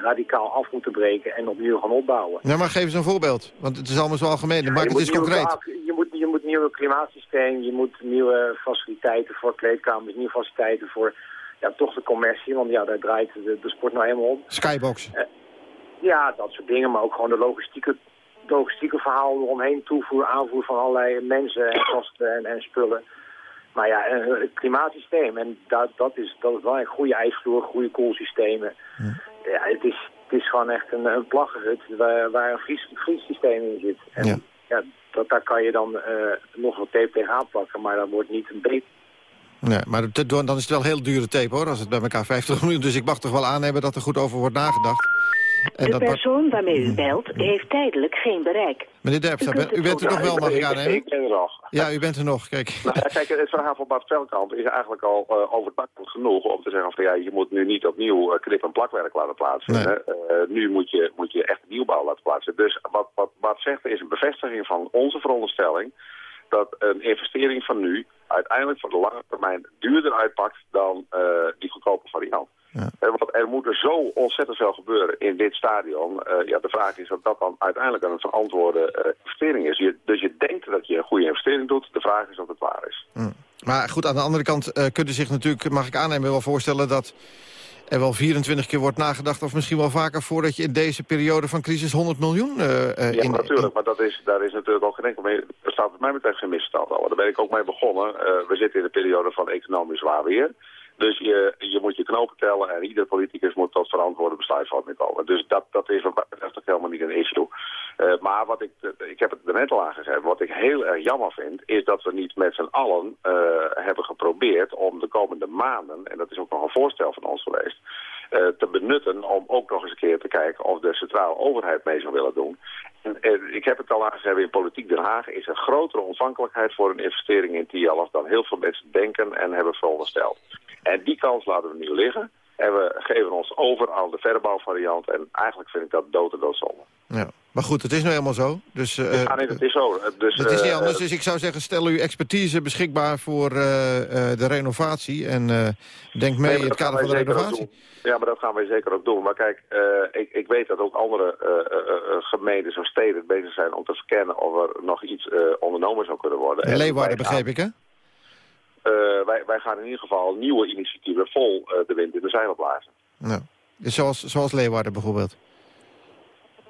radicaal af moeten breken en opnieuw gaan opbouwen. Nou, maar geef eens een voorbeeld, want het is allemaal zo algemeen. Ja, Maak het eens concreet. Je moet, je moet nieuwe klimaatsysteem, je moet nieuwe faciliteiten voor kleedkamers, nieuwe faciliteiten voor ja, toch de commercie. Want ja, daar draait de, de sport nou helemaal om. Skybox. Ja, dat soort dingen, maar ook gewoon de logistieke, logistieke verhaal eromheen. Toevoer, aanvoer van allerlei mensen en gasten en, en spullen. Maar ja, eh, het klimaatsysteem, en dat, dat, is, dat is wel een goede ijsvloer, goede koelsystemen. Ja, het is, het is gewoon echt een, een plaggenhut waar, waar een vries, vriessysteem in zit. En ja. dat, daar kan je dan eh, nog wat tape tegenaan plakken, maar dat wordt niet een beter. Nee, maar het- dan is het wel heel dure tape hoor, als het bij elkaar 50 miljoen. Dus ik mag toch wel aannemen dat er goed over wordt nagedacht. En De dat Bart- persoon waarmee u belt heeft tijdelijk geen bereik. Meneer Derpstra, U u bent er ook- nog wel, mag ik aannemen? Ik ben er nog. Ja, u bent er nog, kijk. Nou kijk, het verhaal van Bart Veldkamp is eigenlijk al uh, genoeg om te zeggen van ja, je moet nu niet opnieuw eh, knip- en plakwerk laten plaatsvinden. Eh, nu moet je, moet je echt nieuwbouw laten plaatsen. Dus wat, wat Bart zegt is een bevestiging van onze veronderstelling dat een investering van nu uiteindelijk voor de lange termijn duurder uitpakt dan eh, die goedkope variant. Eh, want er moet er zo ontzettend veel gebeuren in dit stadion. Eh, ja, de vraag is of dat dan uiteindelijk een verantwoorde eh, investering is. Je, dus je denkt dat je een goede investering doet. De vraag is of het waar is. Maar goed, aan de andere kant uh, kunnen zich natuurlijk, mag ik aannemen, wel voorstellen dat er wel 24 keer wordt nagedacht, of misschien wel vaker, voordat je in deze periode van crisis 100 miljoen uh, Ja, in, natuurlijk, maar dat is, daar is natuurlijk ook geen enkel mee. Er staat wat mij betreft geen misstand over. Daar ben ik ook mee begonnen. Uh, we zitten in een periode van economisch zwaar weer. Dus je, je moet je knopen tellen en ieder politicus moet tot verantwoorde besluitvorming komen. Dus dat, dat is ook helemaal niet een issue. Uh, maar wat ik, ik heb het er net al aangegeven, wat ik heel erg jammer vind, is dat we niet met z'n allen uh, hebben geprobeerd om de komende maanden, en dat is ook nog een voorstel van ons geweest, te benutten om ook nog eens een keer te kijken of de centrale overheid mee zou willen doen. En, ik heb het al aangegeven, in Politiek Den Haag is een grotere ontvankelijkheid voor een investering in TLF dan heel veel mensen denken en hebben verondersteld. En die kans laten we nu liggen. En we geven ons over aan de verbouwvariant. En eigenlijk vind ik dat dood en doodzonde. Ja. Maar goed, het is nu helemaal zo. Dus, uh, ja, nee, dat is zo. Dus, het is niet anders. Dus ik zou zeggen, stel uw expertise beschikbaar voor uh, de renovatie. En denk mee nee, in het kader van de renovatie. Ja, maar dat gaan wij zeker ook doen. Maar kijk, ik, ik, weet dat ook andere gemeentes of steden bezig zijn om te verkennen of er nog iets ondernomen zou kunnen worden. En Leeuwarden begreep ik, hè? Uh, wij, wij, gaan in ieder geval nieuwe initiatieven vol uh, de wind in de zeilen blazen. Nou, dus zoals, zoals Leeuwarden bijvoorbeeld?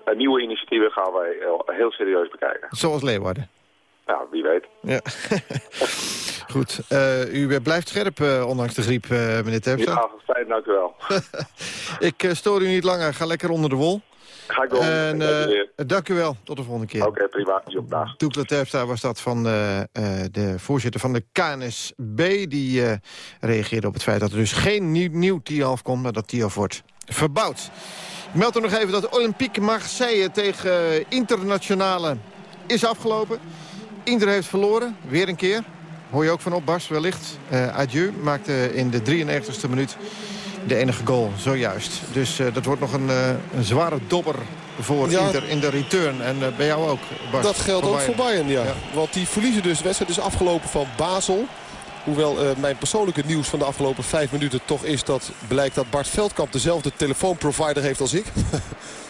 Uh, nieuwe initiatieven gaan wij heel serieus bekijken. Zoals Leeuwarden? Ja, wie weet. Ja. Goed. u blijft scherp, ondanks de griep, meneer Terpstra. Ja, fijn, dank u wel. Ik stoor u niet langer. Ga lekker onder de wol. Ga ik doen. En, uh, dank u wel. Tot de volgende keer. Oké, okay, prima. Dag. Doekle Terpstra was dat van uh, uh, de voorzitter van de KNSB. Die uh, reageerde op het feit dat er dus geen nieuw, nieuw TIAF komt... maar dat TIAF wordt verbouwd. Ik meld er nog even dat Olympique Marseille tegen Internationale is afgelopen. Inter heeft verloren, weer een keer. Hoor je ook van op, Bas, wellicht. adieu maakte in de 93ste minuut de enige goal, zojuist. Dus uh, dat wordt nog een, uh, een zware dobber voor ja. Inter in de return. En uh, bij jou ook, Bas. Dat geldt voor ook Bayern. voor Bayern, ja. ja. Want die verliezen dus de wedstrijd is afgelopen van Basel. Hoewel eh, mijn persoonlijke nieuws van de afgelopen vijf minuten toch is dat blijkt dat Bart Veldkamp dezelfde telefoonprovider heeft als ik. dat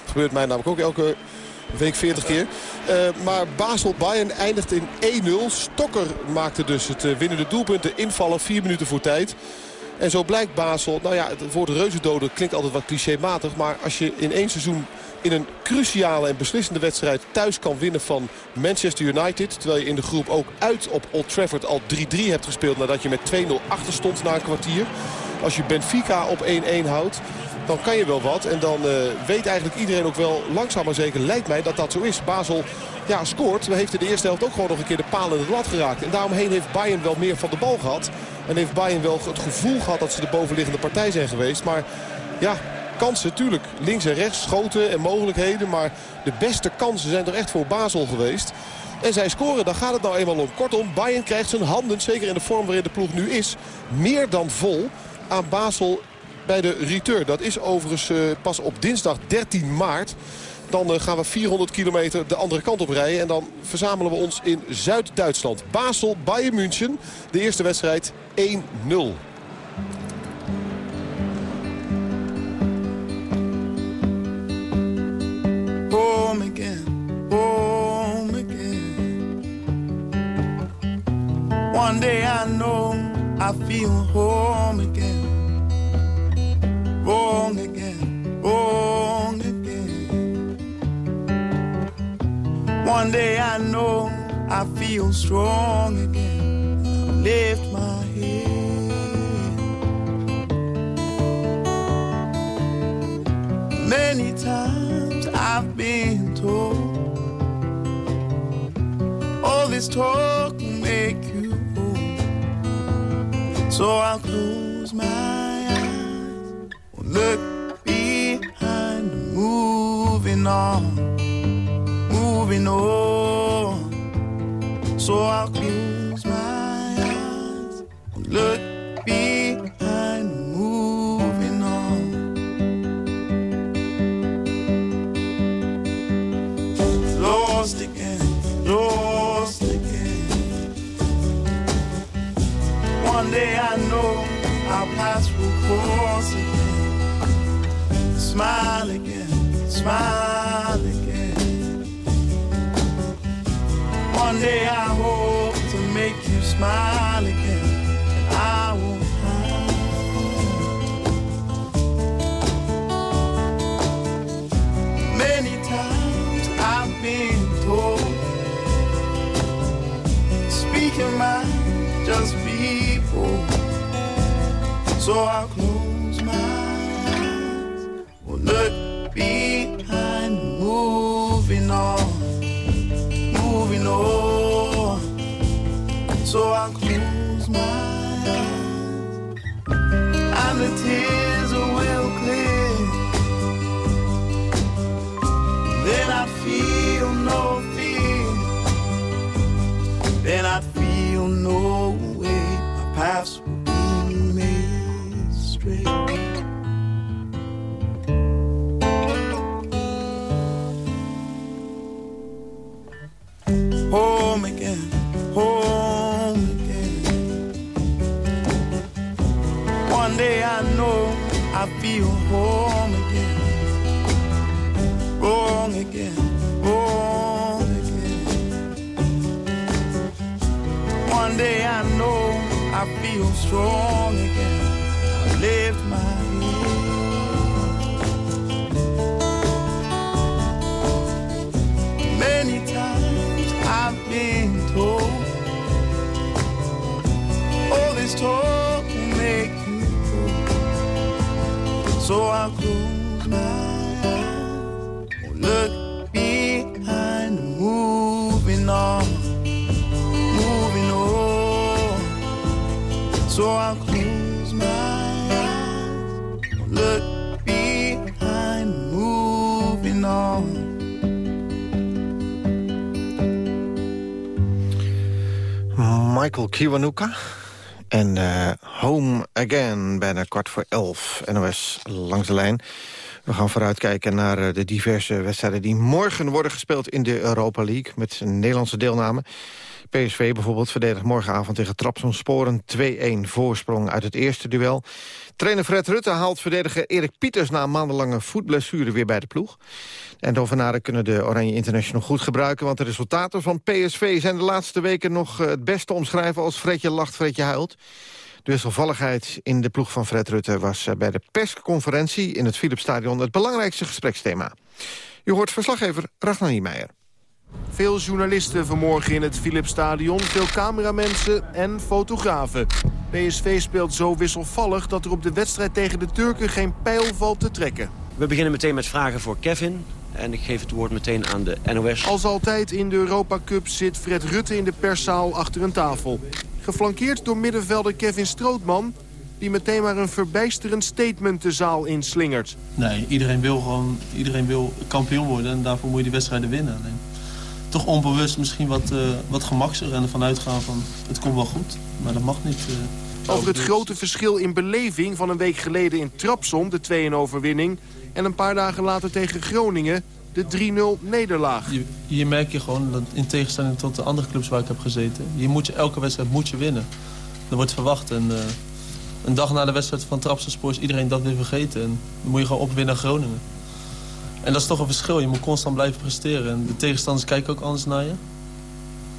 gebeurt mij namelijk ook elke week 40 keer. Uh, maar Basel-Bayern eindigt in 1-0. Stokker maakte dus het winnende doelpunt. De invallen vier minuten voor tijd. En zo blijkt Basel, nou ja, het woord reuzendoden klinkt altijd wat clichématig. Maar als je in één seizoen in een cruciale en beslissende wedstrijd thuis kan winnen van Manchester United. Terwijl je in de groep ook uit op Old Trafford al 3-3 hebt gespeeld nadat je met 2-0 achter stond na een kwartier. Als je Benfica op 1-1 houdt, dan kan je wel wat. En dan uh, weet eigenlijk iedereen ook wel, langzaam maar zeker lijkt mij dat dat zo is. Basel ja, scoort. We heeft in de eerste helft ook gewoon nog een keer de paal in het lat geraakt. En daaromheen heeft Bayern wel meer van de bal gehad. En heeft Bayern wel het gevoel gehad dat ze de bovenliggende partij zijn geweest. Maar ja, kansen natuurlijk links en rechts, schoten en mogelijkheden. Maar de beste kansen zijn er echt voor Basel geweest. En zij scoren, dan gaat het nou eenmaal om. Kortom, Bayern krijgt zijn handen, zeker in de vorm waarin de ploeg nu is... meer dan vol aan Basel bij de return. Dat is overigens uh, pas op dinsdag 13 maart. Dan uh, gaan we 400 kilometer de andere kant op rijden. En dan verzamelen we ons in Zuid-Duitsland. Basel, Bayern München. De eerste wedstrijd 1-0. home again, home again. One day I know I feel home again. Wrong again, wrong again. One day I know I feel strong again. I Lift my head. Many times I've been told all this talk will make you old. So I'll close my eyes, moving on, moving on. So I'll smile again. And I won't hide. Many times I've been told Speak your mind, just bold So I'll feel strong again. I lift my head. Many times I've been told all this talk will make you old. So I'll close So I'll close my eyes, look behind, moving on. Michael Kiwanuka. En eh, Home Again, bijna kwart voor elf. NOS langs de lijn. We gaan vooruitkijken naar eh, de diverse wedstrijden die morgen worden gespeeld in de Europa League met een Nederlandse deelname. PSV bijvoorbeeld verdedigt morgenavond tegen Trabzonspor een 2-1 voorsprong uit het eerste duel. Trainer Fred Rutte haalt verdediger Erik Pieters na maandenlange voetblessure weer bij de ploeg. En de kunnen de Oranje International goed gebruiken... want de resultaten van PSV zijn de laatste weken nog eh, het beste omschrijven... als Fredje lacht, Fredje huilt. De wisselvalligheid in de ploeg van Fred Rutte was eh, bij de persconferentie... in het Philipsstadion het belangrijkste gespreksthema. U hoort verslaggever Ragnar Niemeyer. Veel journalisten vanmorgen in het Philipsstadion, veel cameramensen en fotografen. PSV speelt zo wisselvallig dat er op de wedstrijd tegen de Turken geen pijl valt te trekken. We beginnen meteen met vragen voor Kevin. En ik geef het woord meteen aan de NOS. Als altijd in de Europa Cup zit Fred Rutte in de perszaal achter een tafel. Geflankeerd door middenvelder Kevin Strootman... die meteen maar een verbijsterend statement de zaal inslingert. Nee, iedereen wil gewoon iedereen wil kampioen worden en daarvoor moet je die wedstrijden winnen. Alleen, toch onbewust misschien wat, uh, wat gemakser en ervan uitgaan van het komt wel goed. Maar dat mag niet. Uh, Over het grote verschil in beleving van een week geleden in Trapsom, de 2-1 overwinning... en een paar dagen later tegen Groningen, de 3-0 nederlaag. Hier, hier merk je gewoon, dat in tegenstelling tot de andere clubs waar ik heb gezeten... Hier moet je, elke wedstrijd moet je winnen. Dat wordt verwacht. En, uh, een dag na de wedstrijd van Trapsonspoor is iedereen dat weer vergeten. En dan moet je gewoon opwinnen naar Groningen. En dat is toch een verschil. Je moet constant blijven presteren. En de tegenstanders kijken ook anders naar je.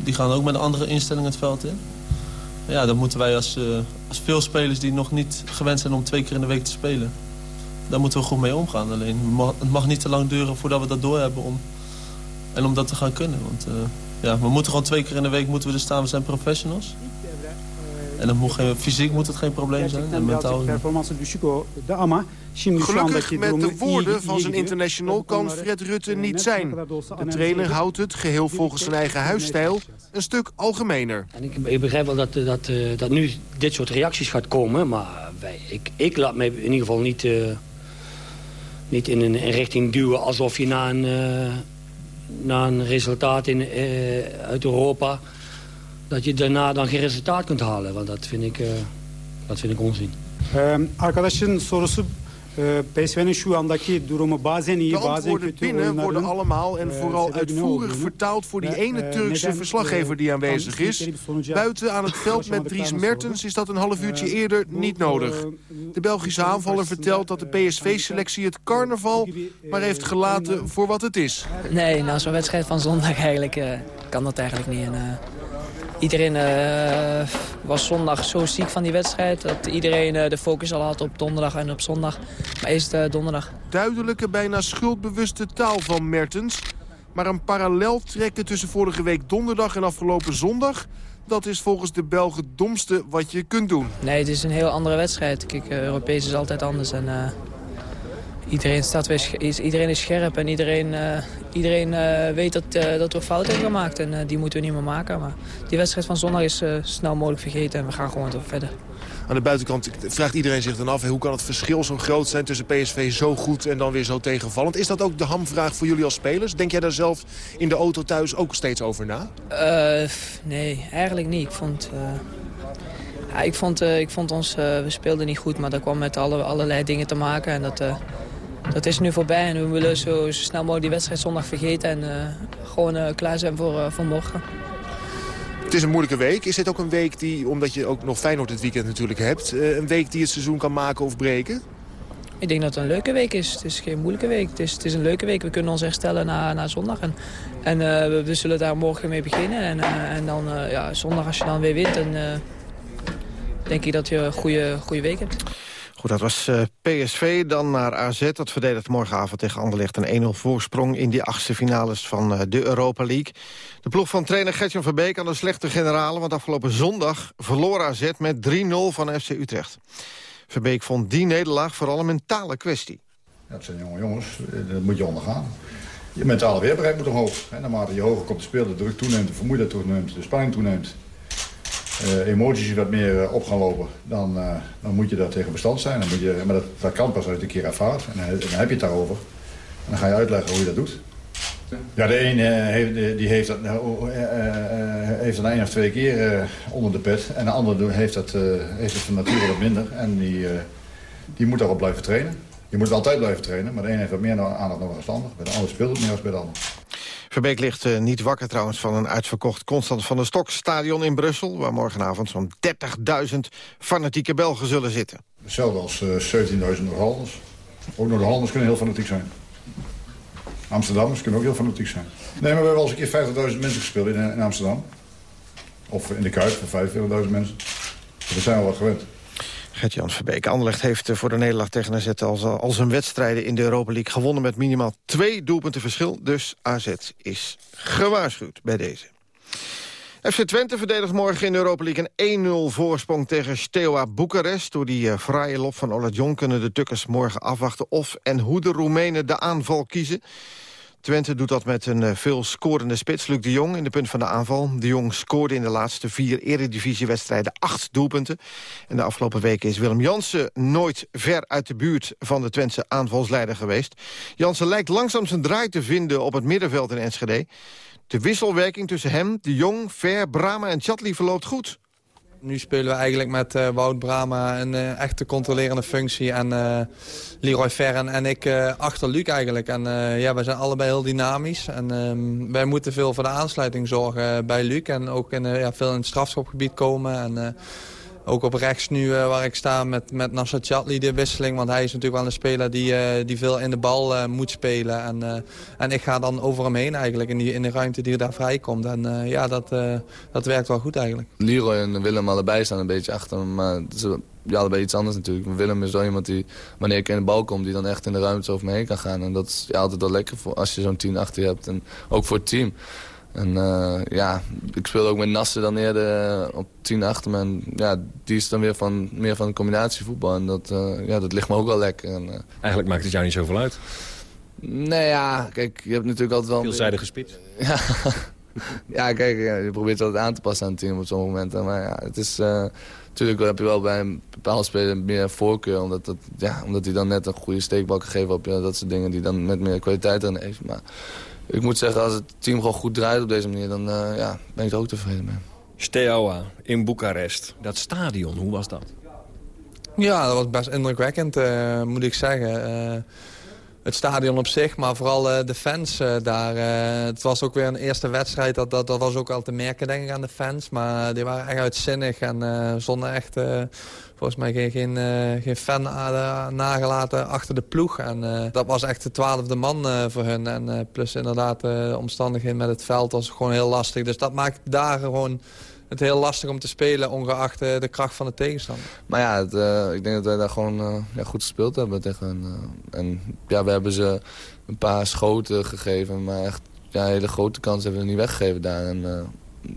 Die gaan ook met een andere instelling het veld in. Ja, dan moeten wij als, uh, als veel spelers die nog niet gewend zijn om twee keer in de week te spelen... daar moeten we goed mee omgaan. Alleen het mag niet te lang duren voordat we dat doorhebben om, en om dat te gaan kunnen. Want uh, ja, we moeten gewoon twee keer in de week moeten we er staan. We zijn professionals. En dat moet geen, fysiek moet het geen probleem zijn. En mentaal. Gelukkig met de woorden van zijn international kan Fred Rutte niet zijn. De trainer houdt het, geheel volgens zijn eigen huisstijl, een stuk algemener. En ik, ik begrijp wel dat, dat, dat nu dit soort reacties gaat komen, maar wij, ik, ik laat me in ieder geval niet, uh, niet in een richting duwen alsof je na een, uh, na een resultaat in, uh, uit Europa dat je daarna dan geen resultaat kunt halen. Want dat vind ik, uh, dat vind ik onzin. Um, arkadaşın sorusu PSV'nin şu andaki durumu bazen iyi, bazen kötü binnen worden allemaal en vooral uitvoerig vertaald voor die ene Turkse verslaggever die aanwezig is. Buiten aan het veld met Dries Mertens is dat een half uurtje eerder niet nodig. De Belgische aanvaller vertelt dat de PSV-selectie het carnaval maar heeft gelaten voor wat het is. Nee, na zo'n wedstrijd van zondag eigenlijk uh, kan dat eigenlijk niet. En, uh, Iedereen uh, was zondag zo ziek van die wedstrijd... dat iedereen uh, de focus al had op donderdag en op zondag. Maar eerst uh, donderdag. Duidelijke, bijna schuldbewuste taal van Mertens. Maar een parallel trekken tussen vorige week donderdag en afgelopen zondag... dat is volgens de Belgen het domste wat je kunt doen. Nee, het is een heel andere wedstrijd. Kijk, Europees is altijd anders. En, iedereen, staat weer, iedereen is scherp en iedereen, uh, iedereen uh, weet dat, uh, dat we fouten hebben gemaakt. En die moeten we niet meer maken. Maar die wedstrijd van zondag is snel mogelijk vergeten en we gaan gewoon verder. Aan de buitenkant vraagt iedereen zich dan af... hoe kan het verschil zo groot zijn tussen PSV zo goed en dan weer zo tegenvallend? Is dat ook de hamvraag voor jullie als spelers? Denk jij daar zelf in de auto thuis ook steeds over na? nee, eigenlijk niet. Ik vond... Ja, ik, vond, ik vond ons, we speelden niet goed, maar dat kwam met alle, allerlei dingen te maken. En dat, dat is nu voorbij en we willen zo, zo snel mogelijk die wedstrijd zondag vergeten en uh, gewoon uh, klaar zijn voor, uh, voor morgen. Het is een moeilijke week. Is dit ook een week die, omdat je ook nog Feyenoord dit weekend natuurlijk hebt... een week die het seizoen kan maken of breken? Ik denk dat het een leuke week is. Het is geen moeilijke week. Het is, het is een leuke week. We kunnen ons herstellen na, na zondag. En, en we, we, zullen daar morgen mee beginnen. En, en dan ja, zondag als je dan weer wint... Dan, denk ik dat je een goede, goede week hebt. Goed, dat was uh, PSV. Dan naar AZ. Dat verdedigt morgenavond tegen Anderlecht een 1-0 voorsprong... in die achtste finales van uh, de Europa League. De ploeg van trainer Gertjan Verbeek aan de slechte generalen... want afgelopen zondag verloor AZ met 3-0 van FC Utrecht. Verbeek vond die nederlaag vooral een mentale kwestie. Dat zijn jonge jongens, dat moet je ondergaan. Je mentale weerbaarheid moet omhoog. En naarmate je hoger komt te spelen, de druk toeneemt, de vermoeidheid toeneemt, de spanning toeneemt emoties wat meer uh, op gaan lopen, dan, uh, dan moet je daar tegen bestand zijn. Dan moet je, maar dat, dat kan pas als je een keer ervaart. En, en, dan heb je het daarover. En dan ga je uitleggen hoe je dat doet. Ja, de een heeft, die heeft dat, heeft dat één of twee keer onder de pet. En de ander heeft dat, heeft het van nature wat minder. En die, die moet daarop blijven trainen. Je moet altijd blijven trainen, maar de ene heeft wat meer aandacht dan de ander. Bij de ander speelt het meer als bij de ander. Verbeek ligt eh, niet wakker trouwens van een uitverkocht Constant van der Stok stadion in Brussel... waar morgenavond zo'n 30.000 fanatieke Belgen zullen zitten. Hetzelfde als eh 17.000 Noord-Hollanders. Ook Noord-Hollanders kunnen heel fanatiek zijn. Amsterdammers kunnen ook heel fanatiek zijn. Nee, maar we hebben wel eens een keer 50.000 mensen gespeeld in, in Amsterdam. Of in de Kuip voor 45.000 mensen. Dat zijn we wat gewend. Gert-Jan Verbeek. Anderlecht heeft eh, voor de nederlaag tegen AZ al, al zijn wedstrijden in de Europa League gewonnen met minimaal twee doelpunten verschil. Dus AZ is gewaarschuwd bij deze. FC Twente verdedigt morgen in de Europa League een 1-0 voorsprong tegen Steaua Boekarest. Door die uh, fraaie lop van Ola John kunnen de Tukkers morgen afwachten of en hoe de Roemenen de aanval kiezen. Twente doet dat met een uh, veel scorende spits, Luc de Jong, in de punt van de aanval. De Jong scoorde in de laatste vier eredivisiewedstrijden acht doelpunten. En de afgelopen weken is Willem Jansen nooit ver uit de buurt van de Twentse aanvalsleider geweest. Jansen lijkt langzaam zijn draai te vinden op het middenveld in Enschede. De wisselwerking tussen hem, de Jong, Ver, Brama en Chatli verloopt goed. Nu spelen we eigenlijk met uh, Wout Brama een uh, echte controlerende functie. En uh, Leroy Ferren en ik achter Luc eigenlijk. En ja, wij zijn allebei heel dynamisch. En ehm, wij moeten veel voor de aansluiting zorgen bij Luc. En ook in, ja, veel in het strafschopgebied komen. En ook op rechts nu uh, waar ik sta met, met Nassar Chatli de wisseling. Want hij is natuurlijk wel een speler die, uh, die veel in de bal uh, moet spelen. En, en ik ga dan over hem heen eigenlijk in, die, in de ruimte die er daar vrijkomt. En ja, dat, dat werkt wel goed eigenlijk. Leroy en Willem allebei staan een beetje achter hem. Maar is ja, allebei iets anders natuurlijk. Willem is wel iemand die, wanneer ik in de bal kom... die dan echt in de ruimte over me heen kan gaan. En dat is ja, altijd wel lekker voor, als je zo'n team achter je hebt. En ook voor het team. En uh, ja, ik speelde ook met Nassen dan eerder op 10 achter me. En ja, die is dan weer van, meer van combinatievoetbal. En dat, uh, ja, dat ligt me ook wel lekker. En, uh, Eigenlijk maakt het jou niet zoveel uit. Nee, ja, kijk, je hebt natuurlijk altijd wel... Veelzijdige spits. Ja, ja kijk, je probeert altijd aan te passen aan het team op sommige momenten. Maar ja, het is... natuurlijk heb je wel bij een bepaalde speler meer voorkeur. Omdat, dat, ja, omdat hij dan net een goede steekbal geven op je. Dat soort dingen die dan met meer kwaliteit erin heeft. Maar ik moet zeggen, als het team gewoon goed draait op deze manier... dan uh, ja, ben ik er ook tevreden mee. Steaua in Boekarest. Dat stadion, hoe was dat? Ja, dat was best indrukwekkend, uh, moet ik zeggen. Uh, het stadion op zich, maar vooral de fans daar. het was ook weer een eerste wedstrijd, dat, dat, dat was ook al te merken denk ik aan de fans. Maar die waren echt uitzinnig en zonder echt volgens mij geen, geen, uh, geen fan nagelaten achter de ploeg. En uh, dat was echt de twaalfde man uh, voor hun. En plus inderdaad de omstandigheden met het veld was gewoon heel lastig. Dus dat maakt daar gewoon het heel lastig om te spelen, ongeacht de kracht van de tegenstander. Maar ja, ik denk dat wij daar gewoon ja, goed gespeeld hebben tegen hen. en ja, we hebben ze een paar schoten gegeven, maar echt ja, hele grote kansen hebben we niet weggegeven daar. En,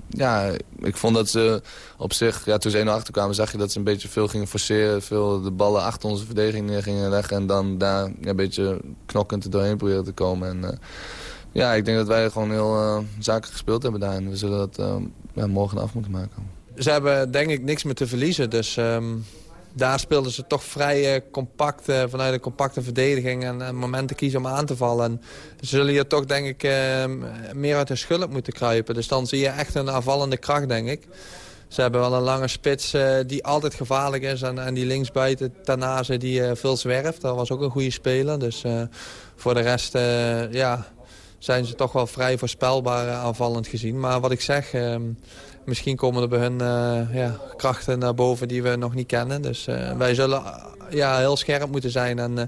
ja, ik vond dat ze op zich, ja, toen ze 1 achter kwamen, zag je dat ze een beetje veel gingen forceren. Veel de ballen achter onze verdediging neer gingen leggen. En dan daar ja, een beetje knokkend er doorheen proberen te komen. En uh, ja, ik denk dat wij gewoon heel uh, zakelijk gespeeld hebben daar. En we zullen dat ja, morgen af moeten maken. Ze hebben denk ik niks meer te verliezen. Dus um, daar speelden ze toch vrij compact uh, vanuit een compacte verdediging en, en, momenten kiezen om aan te vallen. En ze zullen hier toch denk ik meer uit de schulp moeten kruipen. Dus dan zie je echt een aanvallende kracht denk ik. Ze hebben wel een lange spits die altijd gevaarlijk is. En, en die linksbuiten Tanase die veel zwerft. Dat was ook een goede speler. Dus voor de rest ja, zijn ze toch wel vrij voorspelbaar aanvallend gezien. Maar wat ik zeg ehm, misschien komen er bij hun uh, ja, krachten naar boven die we nog niet kennen. Dus uh, wij zullen uh, ja, heel scherp moeten zijn en,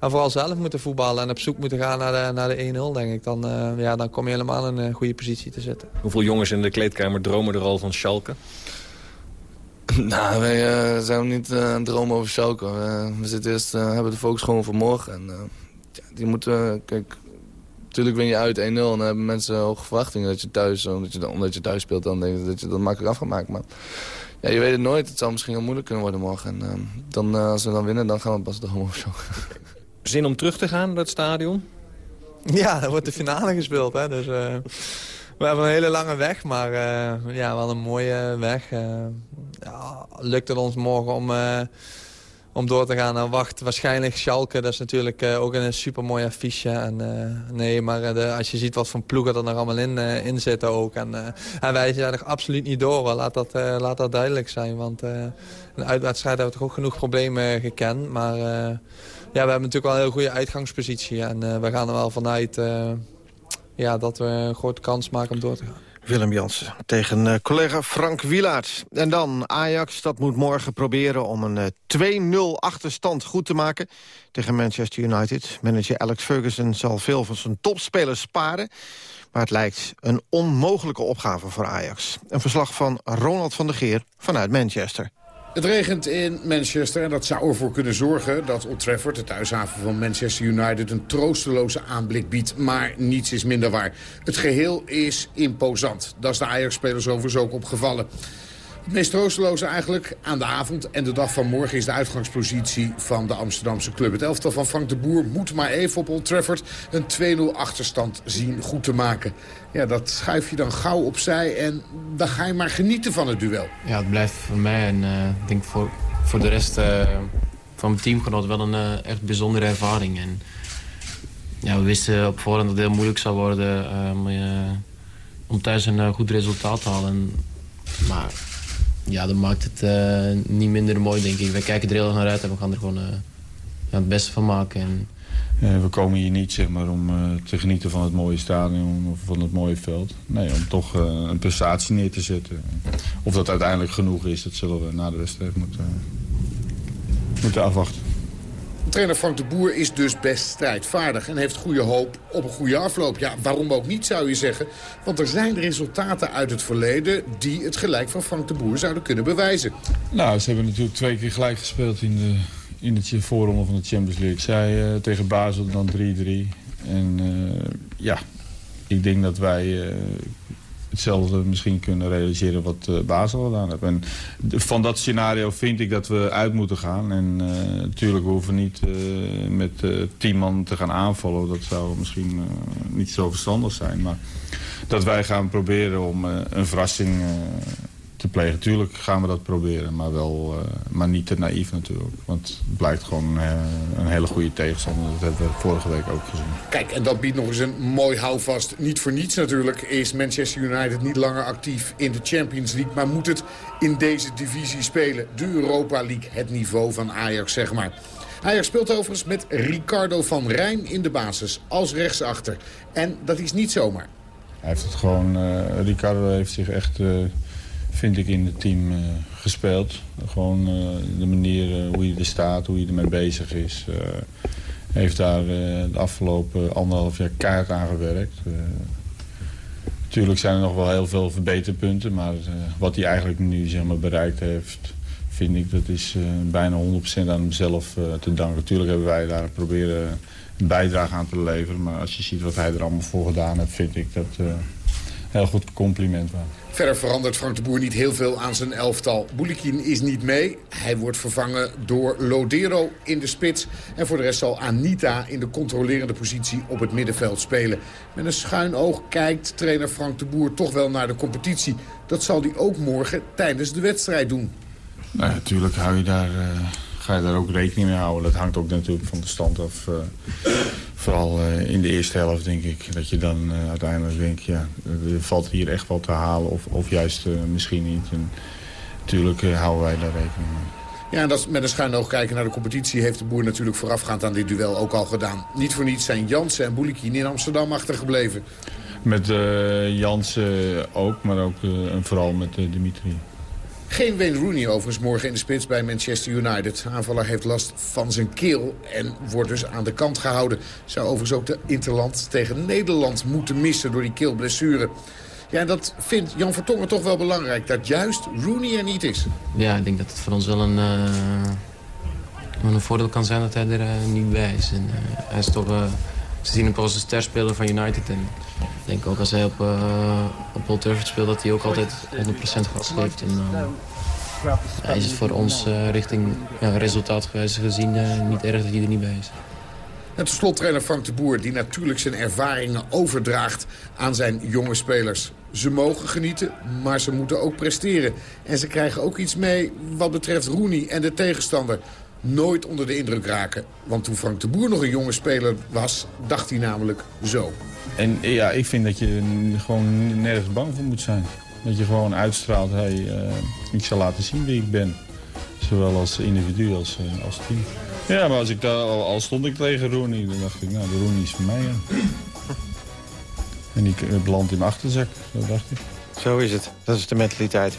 en vooral zelf moeten voetballen... en op zoek moeten gaan naar de, naar de 1-0, denk ik. Dan, ja, dan kom je helemaal in een goede positie te zitten. Hoeveel jongens in de kleedkamer dromen er al van Schalke? nou, wij zijn niet aan het dromen over Schalke. we zitten eerst, hebben de focus gewoon voor morgen. En, ja, die moeten, kijk, Natuurlijk win je uit 1-0 en dan hebben mensen hoge verwachtingen dat je thuis, omdat je, omdat je thuis speelt, dan denk je dat je dat makkelijk af gaat maken. Maar ja, je weet het nooit. Het zal misschien heel moeilijk kunnen worden morgen. En uh, dan, uh, als we dan winnen, dan gaan we pas de of zo. Zin om terug te gaan naar het stadion? Ja, er wordt de finale gespeeld. Hè? Dus, uh, we hebben een hele lange weg, maar ja, wel een mooie weg. ja, lukt het ons morgen om om door te gaan. En wacht waarschijnlijk Schalke, dat is natuurlijk uh, ook een supermooi affiche. En, uh, nee, maar uh, de, als je ziet wat voor ploegen er nog allemaal in, in zitten ook. En, en wij zijn er absoluut niet door, laat dat, laat dat duidelijk zijn. Want een uitwedstrijd hebben we toch ook genoeg problemen gekend. Maar Ja, we hebben natuurlijk wel een heel goede uitgangspositie. En uh, we gaan er wel vanuit uh, ja, dat we een grote kans maken om door te gaan. Willem Jansen tegen uh, collega Frank Wielaert. En dan Ajax, dat moet morgen proberen om een 2-0 achterstand goed te maken tegen Manchester United. Manager Alex Ferguson zal veel van zijn topspelers sparen. Maar het lijkt een onmogelijke opgave voor Ajax. Een verslag van Ronald van der Geer vanuit Manchester. Het regent in Manchester en dat zou ervoor kunnen zorgen dat Old Trafford, de thuishaven van Manchester United, een troosteloze aanblik biedt. Maar niets is minder waar. Het geheel is imposant. Dat is de Ajax-spelers overigens ook opgevallen. Het meest troosteloze eigenlijk aan de avond en de dag van morgen is de uitgangspositie van de Amsterdamse club. Het elftal van Frank de Boer moet maar even op Old Trafford een 2-0 achterstand zien goed te maken. Ja, dat schuif je dan gauw opzij en dan ga je maar genieten van het duel. Ja, het blijft voor mij en uh, ik denk voor, voor de rest uh, van mijn teamgenoot wel een uh, echt bijzondere ervaring. En, ja, we wisten op voorhand dat het heel moeilijk zou worden om thuis een goed resultaat te halen. Maar ja, dat maakt het uh, niet minder mooi, denk ik. Wij kijken er heel erg naar uit en we gaan er gewoon uh, het beste van maken. En... Uh, we komen hier niet zeg maar, om te genieten van het mooie stadion of van het mooie veld. Nee, om toch een prestatie neer te zetten. Of dat uiteindelijk genoeg is, dat zullen we na de wedstrijd moeten, moeten afwachten. Trainer Frank de Boer is dus best strijdvaardig en heeft goede hoop op een goede afloop. Ja, waarom ook niet zou je zeggen. Want er zijn resultaten uit het verleden die het gelijk van Frank de Boer zouden kunnen bewijzen. Nou, ze hebben natuurlijk twee keer gelijk gespeeld in de, in de voorronde van de Champions League. Zij uh, tegen Basel dan 3-3. En uh, ja, ik denk dat wij uh, hetzelfde misschien kunnen realiseren wat uh, Basel gedaan heeft. En van dat scenario vind ik dat we uit moeten gaan. En natuurlijk we hoeven niet uh, met tien man te gaan aanvallen. Dat zou misschien niet zo verstandig zijn. Maar dat wij gaan proberen om een verrassing te plegen. Tuurlijk gaan we dat proberen, maar, wel, uh, maar niet te naïef natuurlijk. Want het blijkt gewoon uh, een hele goede tegenstander. Dat hebben we vorige week ook gezien. Kijk, en dat biedt nog eens een mooi houvast. Niet voor niets natuurlijk is Manchester United niet langer actief in de Champions League... maar moet het in deze divisie spelen. De Europa League, het niveau van Ajax, zeg maar. Ajax speelt overigens met Ricardo van Rijn in de basis als rechtsachter. En dat is niet zomaar. Hij heeft het gewoon... Uh, Ricardo heeft zich echt vind ik, in het team uh, gespeeld. Gewoon uh, de manier uh, hoe je er staat, hoe je ermee bezig is. heeft daar de afgelopen anderhalf jaar kaart aan gewerkt. Natuurlijk zijn er nog wel heel veel verbeterpunten. Maar wat hij eigenlijk nu zeg maar, bereikt heeft, vind ik, dat is bijna 100% aan hemzelf te danken. Natuurlijk hebben wij daar proberen een bijdrage aan te leveren. Maar als je ziet wat hij er allemaal voor gedaan heeft, vind ik dat een heel goed compliment waard. Verder verandert Frank de Boer niet heel veel aan zijn elftal. Boulikin is niet mee. Hij wordt vervangen door Lodero in de spits. En voor de rest zal Anita in de controlerende positie op het middenveld spelen. Met een schuin oog kijkt trainer Frank de Boer toch wel naar de competitie. Dat zal hij ook morgen tijdens de wedstrijd doen. Nou, natuurlijk hou je daar, uh, ga je daar ook rekening mee houden. Dat hangt ook natuurlijk van de stand af. Uh, Vooral uh, in de eerste helft denk ik. Dat je dan uh, uiteindelijk denkt, ja, er valt hier echt wat te halen. Of, of juist uh, misschien niet. En natuurlijk houden wij daar rekening mee. Ja, en dat met een schuin oog kijken naar de competitie... heeft de boer natuurlijk voorafgaand aan dit duel ook al gedaan. Niet voor niets zijn Jansen en Boulikin in Amsterdam achtergebleven. Met Jansen ook, maar ook en vooral met Dimitri. Geen Wayne Rooney overigens morgen in de spits bij Manchester United. De aanvaller heeft last van zijn keel en wordt dus aan de kant gehouden. Zou overigens ook de Interland tegen Nederland moeten missen door die keelblessure. Ja, dat vindt Jan Vertongen toch wel belangrijk. Dat juist Rooney er niet is. Ja, ik denk dat het voor ons wel een, uh, een voordeel kan zijn dat hij er uh, niet bij is. En, uh, hij is toch, ze zien hem als een sterspeler van United. En ik denk ook als hij op, uh, op Old speelt dat hij ook altijd 100% gas geeft. En, uh, hij is het voor ons uh, richting ja, resultaatgewijs gezien niet erg dat hij er niet bij is. En tot slot trainer Frank de Boer die natuurlijk zijn ervaringen overdraagt aan zijn jonge spelers. Ze mogen genieten, maar ze moeten ook presteren. En ze krijgen ook iets mee wat betreft Rooney en de tegenstander nooit onder de indruk raken. Want toen Frank de Boer nog een jonge speler was, dacht hij namelijk zo. En ja, ik vind dat je gewoon nergens bang voor moet zijn. Dat je gewoon uitstraalt, hey, uh, ik zal laten zien wie ik ben. Zowel als individu als, uh, als team. Ja, maar als ik daar, al, al stond ik tegen Rooney, dan dacht ik, nou, de Rooney is van mij. En die eh, belandt in mijn achterzak, zo dacht ik. Zo is het. Dat is de mentaliteit.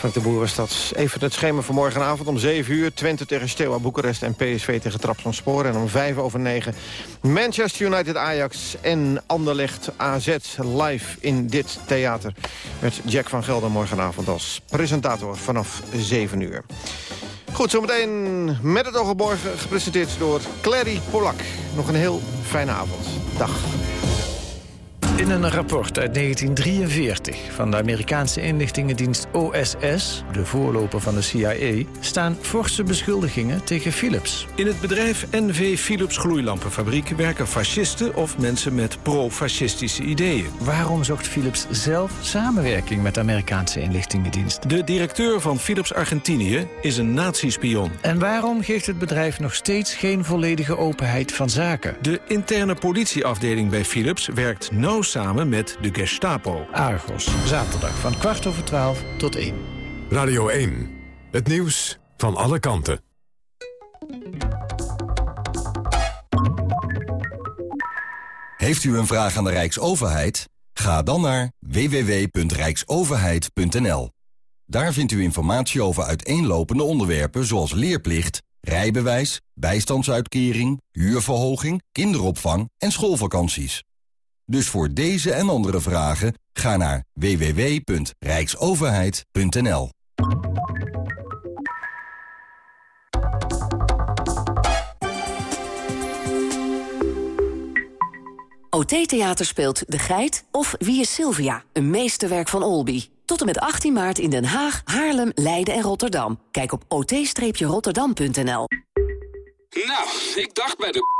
Frank de Boer was dat. Even het schema van morgenavond om 7 uur. Twente tegen Steaua Boekarest en PSV tegen Trabzonspor. En om 5 over 9 Manchester United Ajax en Anderlecht AZ live in dit theater. Met Jack van Gelder morgenavond als presentator vanaf 7 uur. Goed, zometeen met het oog gepresenteerd door Clary Polak. Nog een heel fijne avond. Dag. In een rapport uit 1943 van de Amerikaanse inlichtingendienst OSS... de voorloper van de CIA, staan forse beschuldigingen tegen Philips. In het bedrijf NV Philips Gloeilampenfabriek werken fascisten of mensen met pro-fascistische ideeën. Waarom zocht Philips zelf samenwerking met de Amerikaanse inlichtingendienst? De directeur van Philips Argentinië is een nazispion. En waarom geeft het bedrijf nog steeds geen volledige openheid van zaken? De interne politieafdeling bij Philips werkt nauw samen met de Gestapo. Argos, zaterdag van kwart over twaalf tot één. Radio 1, het nieuws van alle kanten. Heeft u een vraag aan de Rijksoverheid? Ga dan naar www.rijksoverheid.nl. Daar vindt u informatie over uiteenlopende onderwerpen zoals leerplicht, rijbewijs, bijstandsuitkering, huurverhoging, kinderopvang en schoolvakanties. Dus voor deze en andere vragen ga naar www.rijksoverheid.nl. OT Theater speelt De Geit of Wie is Sylvia? Een meesterwerk van Olby. Tot en met 18 maart in Den Haag, Haarlem, Leiden en Rotterdam. Kijk op ot-rotterdam.nl. Nou, ik dacht bij de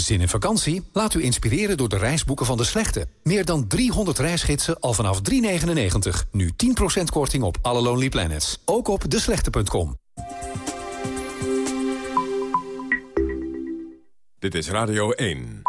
Zin in vakantie? Laat u inspireren door de reisboeken van De Slechte. Meer dan 300 reisgidsen al vanaf 3,99. Nu 10% korting op alle Lonely Planets. Ook op deslechte.com. Dit is Radio 1.